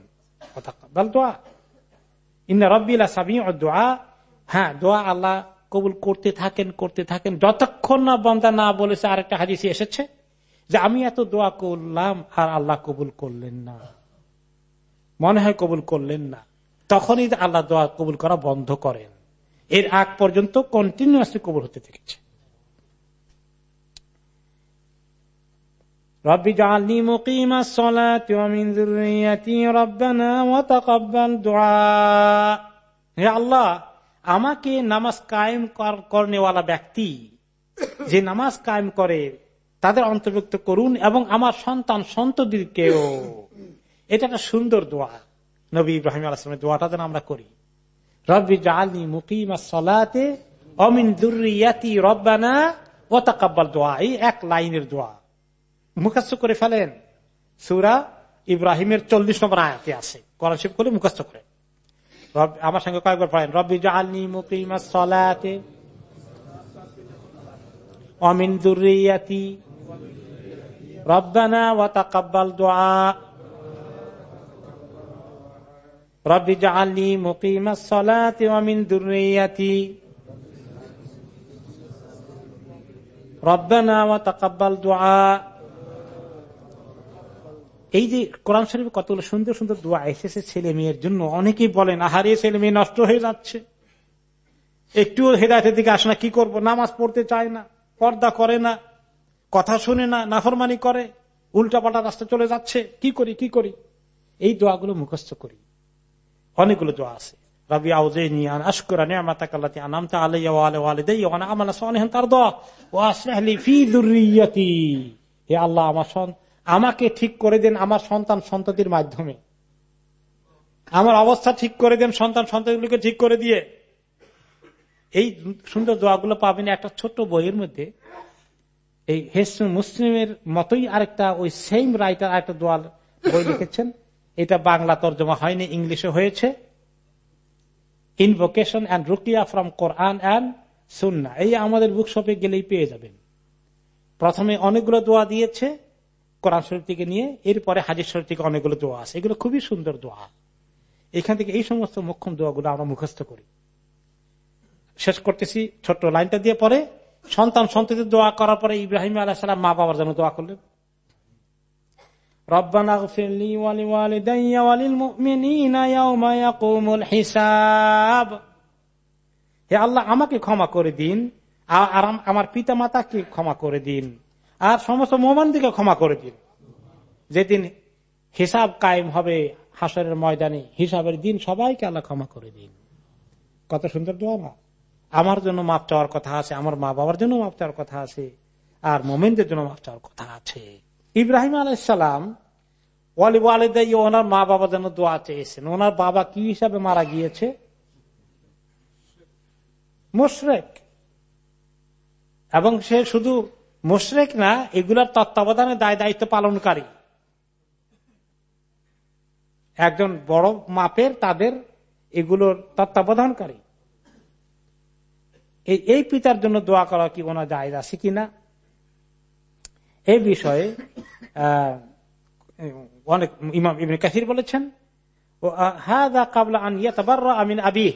দোয়া। ইন্না রব্বিলা সাবি দোয়া। হ্যাঁ দোয়া আল্লাহ কবুল করতে থাকেন করতে থাকেন। যতক্ষণ না বন্দা না বলেছে, আরেকটা হাদিসি এসেছে যে, আমি এত দোয়া করলাম আর আল্লাহ কবুল করলেন না। মনে হয় কবুল করলেন না। তখনই আল্লাহ দোয়া কবুল করা বন্ধ করেন। এর আগ পর্যন্ত কন্টিনিউসলি কবুল হতে থেকেছে যুররিয়াতি রব্বানা ওয়া হে আল্লাহ, আমাকে নামাজ কায়েম করনেওয়ালা ব্যক্তি যে নামাজ কায়েম করে, তাদের অন্তর্ভুক্ত করুন এবং আমার সন্তান সন্ততিকেও এটা একটা সুন্দর দোয়া। নবী ইব্রাহিম আলামের দোয়াটা যেন আমরা করি। রব্বি জালনি মুকিমা সলাতে অমিন দুর্রিয়াতি রব্বানা ও তাকাব্বাল দোয়া। এই এক লাইনের দোয়া। মুখাস্ত করে ফেলেন। সুরা ইব্রাহিমের চল্লিশ নম্বর আয়াতে আছে। করাশিপ করে মুখাস্ত করে। আমার সঙ্গে কয়েকবার পড়েন, রব্বি জালনি মুকিমা সলাতে অমিন রব্বানা ওয়া তাকাব্বাল দোয়া এই যে কোরআন শরীফ কতগুলো সুন্দর সুন্দর দোয়া এসেছে ছেলে মেয়ের জন্য, অনেকেই বলেন, আহারে, ছেলে মেয়ে নষ্ট হয়ে যাচ্ছে। একটু হেদায়তের দিকে আসে না, কি করব? নামাজ পড়তে চায় না, পর্দা করে না, কথা শুনে না, নাফরমানি করে উল্টা পাল্টা রাস্তা চলে যাচ্ছে। কি করি কি করি? এই দোয়াগুলো মুখস্থ করি। অনেকগুলো দোয়া আছে। রবি আউজে নিয়ান আশকুরা নিয়ামাতাকাল্লাতি আনামতা আলাইয়া ওয়ালে ওয়ালিদাই ওয়ানা আমালা সালিহান তার দোয়া ওয়াসলাহলি ফি দুররিয়াতি। হে আল্লাহ, আমার আমাকে ঠিক করে দেন আমার সন্তান সন্ততির মাধ্যমে। আমার অবস্থা ঠিক করে দেন সন্তান সন্ততিগুলিকে ঠিক করে দিয়ে। এই সুন্দর দোয়াগুলো পাবেন একটা ছোট্ট বইয়ের মধ্যে। এই হেসু মুসলিমের মতোই আরেকটা ওই সেম রাইটার আরেকটা দোয়াল বই লিখেছেন। এটা বাংলা তর্জমা হয়নি, ইংলিশে হয়েছে। ইনভোকেশন অ্যান্ড রুকিয়া ফ্রম কোরআন অ্যান্ড সুন্না এই আমাদের বুক শপে গেলেই পেয়ে যাবেন। প্রথমে অনেকগুলো দোয়া দিয়েছে। কোরআন শরীফ থেকে নিয়ে এরপরে হাজির শরীফ থেকে অনেকগুলো দোয়া আছে। এগুলো খুবই সুন্দর দোয়া। এখান থেকে এই সমস্ত মোক্ষম দোয়াগুলো আমরা মুখস্থ করি। শেষ করতেছি ছোট্ট লাইনটা দিয়ে পরে সন্তান সন্ততি দোয়া করার পরে ইব্রাহিম আলাহ সালাম মা বাবার জন্য দোয়া করলেন। আল্লাহ, আমাকে ক্ষমা করে দিন। আর আমার পিতা মাতাকে ক্ষমা করে দিন। আর সমস্ত মোমানদিকে ক্ষমা করে দিন। যেদিন হিসাব কায়েম হবে হাসরের ময়দানে, হিসাবের দিন সবাইকে আল্লাহ ক্ষমা করে দিন। কত সুন্দর দোয়া না আমার জন্য মাপ চাওয়ার কথা আছে, আমার মা বাবার জন্য মাপ চাওয়ার কথা আছে, আর মোমেনদের জন্য মাপ চাওয়ার কথা আছে। ইব্রাহিম আলাইসালাম ওয়ালি ওয়ালিদা ওনার মা বাবার জন্য দোয়া চেয়েছেন। ওনার বাবা কি হিসাবে মারা গিয়েছে? মুশরেক। এবং সে শুধু মুশরেক না এগুলার তত্ত্বাবধানে দায় দায়িত্ব পালনকারী। একজন বড় মাপের তাদের এগুলোর তত্ত্বাবধানকারী। এই পিতার জন্য দোয়া করা কি ওনার জায়জ আছে কিনা এই বিষয়ে অনেক ইমাম ইবিন কাসির বলেছেন ইয়াতাবার আমিন আবি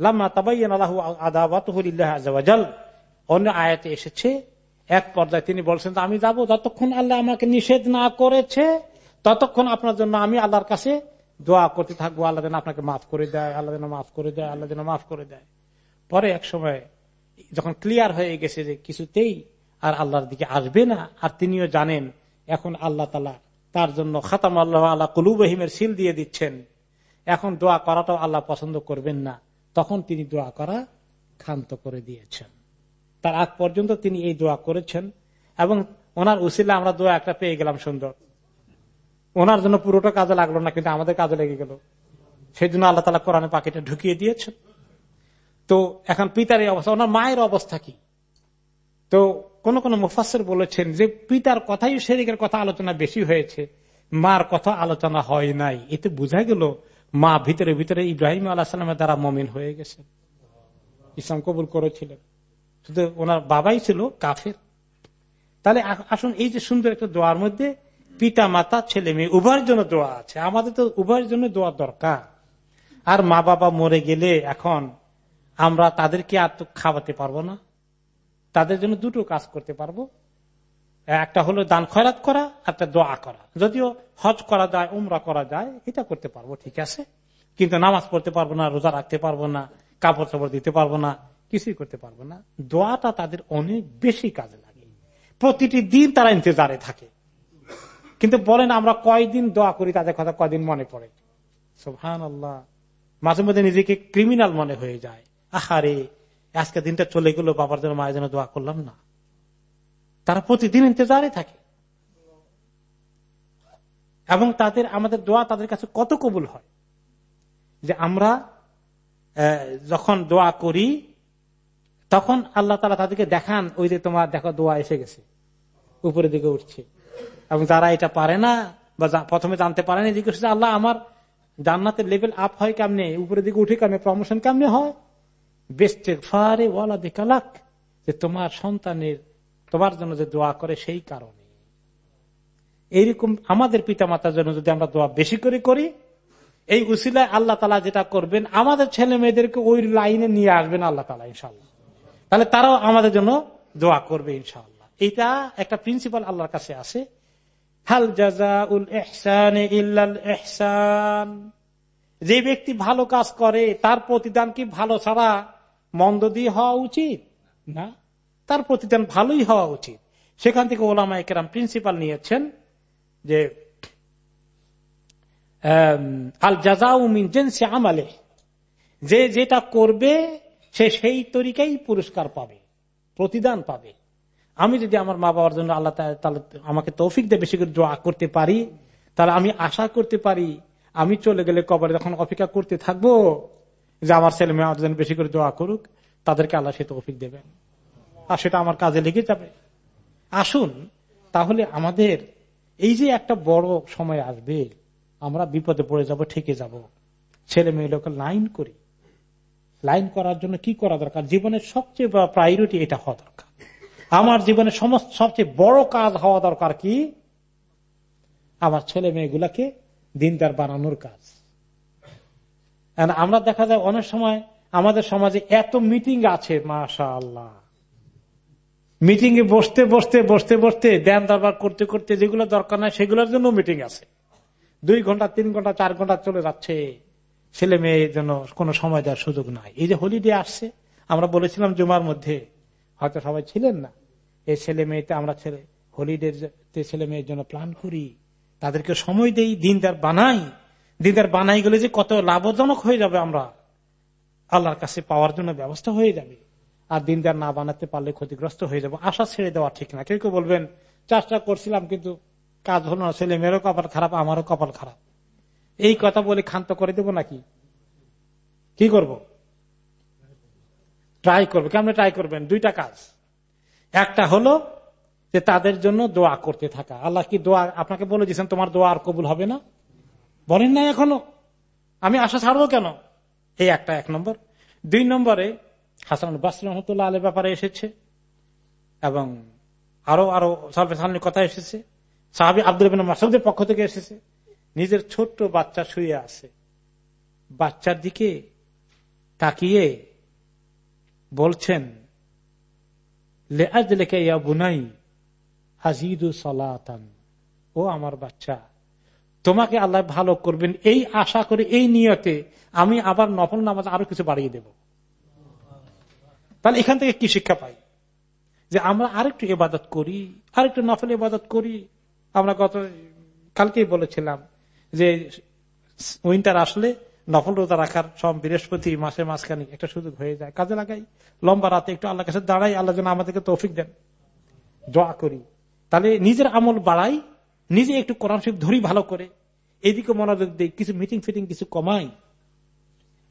লাম্মা তাবাইয়ান আল্লাহু আদাওয়াতুহুলিল্লাহ আযাওয়াজাল অন্য আয়াতে এসেছে, এক পর্যায়ে তিনি বলছেন আমি যাব যতক্ষণ আল্লাহ আমাকে নিষেধ না করেছে, ততক্ষণ আপনার জন্য আমি আল্লাহর কাছে দোয়া করতে থাকব। আল্লাহ যেন আপনাকে মাফ করে দেয়, আল্লাহ যেন মাফ করে দেয়, আল্লাহ যেন মাফ করে দেয়। পরে এক সময় যখন ক্লিয়ার হয়ে গেছে যে কিছুতেই আর আল্লাহর দিকে আসবে না, আর তিনিও জানেন, এখন আল্লাহ তালা তার জন্য খাতাম আল্লাহ আল্লাহ কুলুবহিমের সিল দিয়ে দিচ্ছেন। এখন দোয়া করাটাও আল্লাহ পছন্দ করবেন না। তখন তিনি দোয়া করা ক্ষান্ত করে দিয়েছেন। তার আগ পর্যন্ত তিনি এই দোয়া করেছেন এবং ওনার উসিলে আমরা দোয়া একটা পেয়ে গেলাম সুন্দর। ওনার জন্য পুরোটা কাজে লাগল না, কিন্তু আমাদের কাজে লেগে গেল। সেই জন্য আল্লাহ তালা কোরআনে পাখিটা ঢুকিয়ে দিয়েছেন। তো এখন পিতার এই অবস্থা, ওনার মায়ের অবস্থা কি? তো কোন কোন মুফাসের বলেছেন যে পিতার কথাই সেদিকের কথা আলোচনা বেশি হয়েছে, মার কথা আলোচনা হয় নাই। এতে বোঝা গেল মা ভিতরে ভিতরে ইব্রাহিম আল্লাহ সাল্লামের দ্বারা মমিন হয়ে গেছে ইসলাম কবুল করেছিলেন। শুধু ওনার বাবাই ছিল কাফের। তাহলে আসুন এই যে সুন্দর একটা দোয়ার মধ্যে পিতা, মাতা, ছেলে, মেয়ে, উভয়ের জন্য দোয়া আছে। আমাদের তো উভয়ের জন্য দোয়া দরকার। আর মা বাবা মরে গেলে এখন আমরা তাদেরকে আর তো খাওয়াতে পারব না। তাদের জন্য দুটো কাজ করতে পারব। একটা হলো দান খয়রাত করা একটা দোয়া করা। যদিও হজ করা যায়, উমরা করা যায়, এটা করতে পারব, ঠিক আছে। কিন্তু নামাজ পড়তে পারব না, রোজা রাখতে পারব না কাপড় চাপড় দিতে পারব না। কিছুই করতে পারব না। দোয়াটা তাদের অনেক বেশি কাজে লাগে। প্রতিটি দিন তারা ইন্তজারে থাকে। কিন্তু বলেন, আমরা কয়দিন দোয়া করি, তাদের কথা কয়দিন মনে পড়ে? সোহান আল্লাহ মাঝে মধ্যে নিজেকে ক্রিমিনাল মনে হয়ে যায়। আহারে, আজকে দিনটা চলে গেল, বাবার জন্য, মায়ের জন্য দোয়া করলাম না। তারা প্রতিদিন ইন্তজারে থাকে। এবং তাদের, আমাদের দোয়া তাদের কাছে কত কবুল হয়? যে আমরা যখন দোয়া করি তখন আল্লাহ তালা তাদেরকে দেখান, ওই যে তোমার, দেখো দোয়া এসে গেছে। উপরের দিকে উঠছে। এবং যারা এটা পারে না বা প্রথমে জানতে পারে না, জিজ্ঞেস আল্লাহ, আমার জান্নাতের লেভেল আপ হয় কেমনে? উপরের দিকে উঠে কেমনে? প্রমোশন কেমনে হয়? বেস্টে ফারে ওয়ালা দেখালাক যে তোমার সন্তানের, তোমার জন্য যে দোয়া করে সেই কারণে। এইরকম আমাদের পিতা মাতার জন্য যদি আমরা দোয়া বেশি করে করি, এই উসিলায় আল্লাহ তালা যেটা করবেন, আমাদের ছেলে মেয়েদেরকে ওই লাইনে নিয়ে আসবেন আল্লাহ তালা ইনশাল্লাহ তাহলে তারাও আমাদের জন্য দোয়া করবে ইনশাআল্লাহ। এটা একটা প্রিন্সিপাল আল্লাহর কাছে আছে। হাল জাজা উল এহসান এহসান যে ব্যক্তি ভালো কাজ করে, তার প্রতিদান কি ভালো ছাড়া মন্দ দিয়ে হওয়া উচিত? না। তার প্রতিদান ভালোই হওয়া উচিত। সেখান থেকে ওলামা একরাম প্রিন্সিপাল নিয়েছেন যে আল জাজাউমিন জেন্সি আমালে যে যেটা করবে সে সেই তরিকাই পুরস্কার পাবে, প্রতিদান পাবে। আমি যদি আমার মা বাবার জন্য আল্লাহ তাহলে আমাকে তৌফিক দিয়ে, বেশি করে দোয়া করতে পারি, তাহলে আমি আশা করতে পারি, আমি চলে গেলে কবরে যখন অপেক্ষা করতে থাকব, যে আমার ছেলে মেয়ে জন্য বেশি করে দোয়া করুক, তাদেরকে আল্লাহ সে তৌফিক দেবেন। আর সেটা আমার কাজে লেগে যাবে। আসুন, তাহলে আমাদের এই যে একটা বড় সময় আসবে, আমরা বিপদে পড়ে যাব, ঠেকে যাব। ছেলে মেয়ে লোক লাইন করি। লাইন করার জন্য কি করা দরকার? জীবনের সবচেয়ে প্রায়োরিটি এটা হওয়া দরকার। আমার জীবনের সমস্ত, সবচেয়ে বড় কাজ হওয়া দরকার কি? আমার ছেলে মেয়েগুলাকে দিনদার বানানোর কাজ। আমরা দেখা যায় অনেক সময় আমাদের সমাজে এত মিটিং আছে মাশা আল্লাহ মিটিং এ বসতে বসতে বসতে বসতে, দেন দরবার করতে করতে যেগুলো দরকার নাই, সেগুলোর জন্য মিটিং আছে। দুই ঘণ্টা, তিন ঘণ্টা, চার ঘণ্টা চলে যাচ্ছে। ছেলে মেয়ের জন্য কোনো সময় দেওয়ার সুযোগ নাই। এই যে হোলিডে আসছে, আমরা বলেছিলাম জুমার মধ্যে, হয়তো সবাই ছিলেন না। এই ছেলে মেয়েতে আমরা ছেলে হোলিডে ছেলে মেয়ের জন্য প্ল্যান করি, তাদেরকে সময় দেই, দিনদার বানাই। দিনদার বানাই গেলে যে কত লাভজনক হয়ে যাবে আমরা। আল্লাহর কাছে পাওয়ার জন্য ব্যবস্থা হয়ে যাবে। আর দিনদার না বানাতে পারলে ক্ষতিগ্রস্ত হয়ে যাব। আশা ছেড়ে দেওয়া ঠিক না। কেউ কেউ বলবেন, চেষ্টা করছিলাম কিন্তু কাজ হলো না, ছেলে মেয়েরও কপাল খারাপ, আমারও কপাল খারাপ। এই কথা বলে ক্ষান্ত করে দেব নাকি? কি করব? ট্রাই করব। কেমন ট্রাই করবেন? দুইটা কাজ। একটা হলো যে তাদের জন্য দোয়া করতে থাকা। আল্লাহ কি দোয়া, আপনাকে বলে দিয়েছেন তোমার দোয়া আর কবুল হবে না? বলেন না এখনও? আমি আশা ছাড়বো কেন? এই একটা, এক নম্বর। দুই নম্বরে হাসান বাস রহমতুল্লাহ আলের ব্যাপারে এসেছে এবং আরও আরও সালফের কথা এসেছে। সাহাবি আব্দুল মাসুদের পক্ষ থেকে এসেছে। নিজের ছোট্ট বাচ্চা শুয়ে আছে। বাচ্চার দিকে তাকিয়ে বলছেন লেখে বুনাই হাজিদু সালাতান। ও আমার বাচ্চা, তোমাকে আল্লাহ ভালো করবেন। এই আশা করে, এই নিয়তে আমি আবার নফল নামাজ আরও কিছু বাড়িয়ে দেব। তাহলে এখান থেকে কি শিক্ষা পাই? যে আমরা আরেকটু ইবাদত করি, আরেকটু নফল ইবাদত করি। আমরা গত, কালকেই বলেছিলাম যে উইন্টার আসলে নফল রোজা রাখার সব বৃহস্পতি মাসে মাঝখানে একটা সুযোগ হয়ে যায়। কাজে লাগাই, লম্বা রাতে একটু আল্লাহ কাছে দাঁড়াই, আল্লাহ যেন আমাদেরকে তৌফিক দেন। দোয়া করি। তাহলে নিজের আমল বাড়াই, নিজে একটু কোরআন শরীফ ধরি ভালো করে। এদিকে মনোযোগ দিই, কিছু মিটিং ফিটিং কিছু কমাই।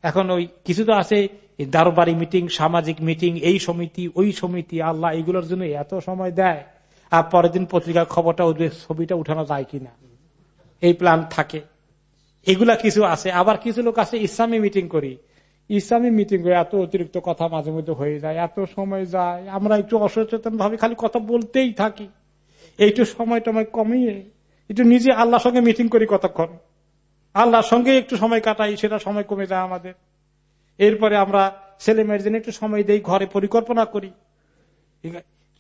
এখন ওই কিছু তো আছে দারোবারি মিটিং সামাজিক মিটিং এই সমিতি, ওই সমিতি, আল্লাহ এগুলোর জন্য এত সময় দেয়। আর পরের দিন পত্রিকার খবরটা ছবিটা উঠানো যায় কিনা? এই প্ল্যান থাকে। এগুলা কিছু আছে। আবার কিছু লোক আছে, ইসলামী মিটিং করি। ইসলামী মিটিং করে এত অতিরিক্ত কথা মাঝে মধ্যে হয়ে যায়, এত সময় যায়। আমরা একটু অসচেতন ভাবে খালি কথা বলতেই থাকি। এইটু সময় টময় কমিয়ে, একটু নিজে আল্লাহর সঙ্গে মিটিং করি কতক্ষণ। আল্লাহর সঙ্গে একটু সময় কাটাই, সেটা সময় কমে যায় আমাদের। এরপরে আমরা ছেলে মেয়ের জন্য একটু সময় দেই, ঘরে পরিকল্পনা করি।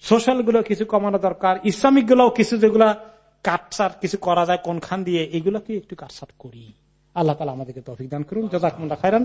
সোশ্যালগুলো কিছু কমানো দরকার, ইসলামিকগুলো কিছু যেগুলা কাটসার কিছু করা যায় কোনখান দিয়ে, এগুলোকে একটু কাটসাট করি। আল্লাহ তালা আমাদেরকে তফিক দান করুন। যথাক খাইরান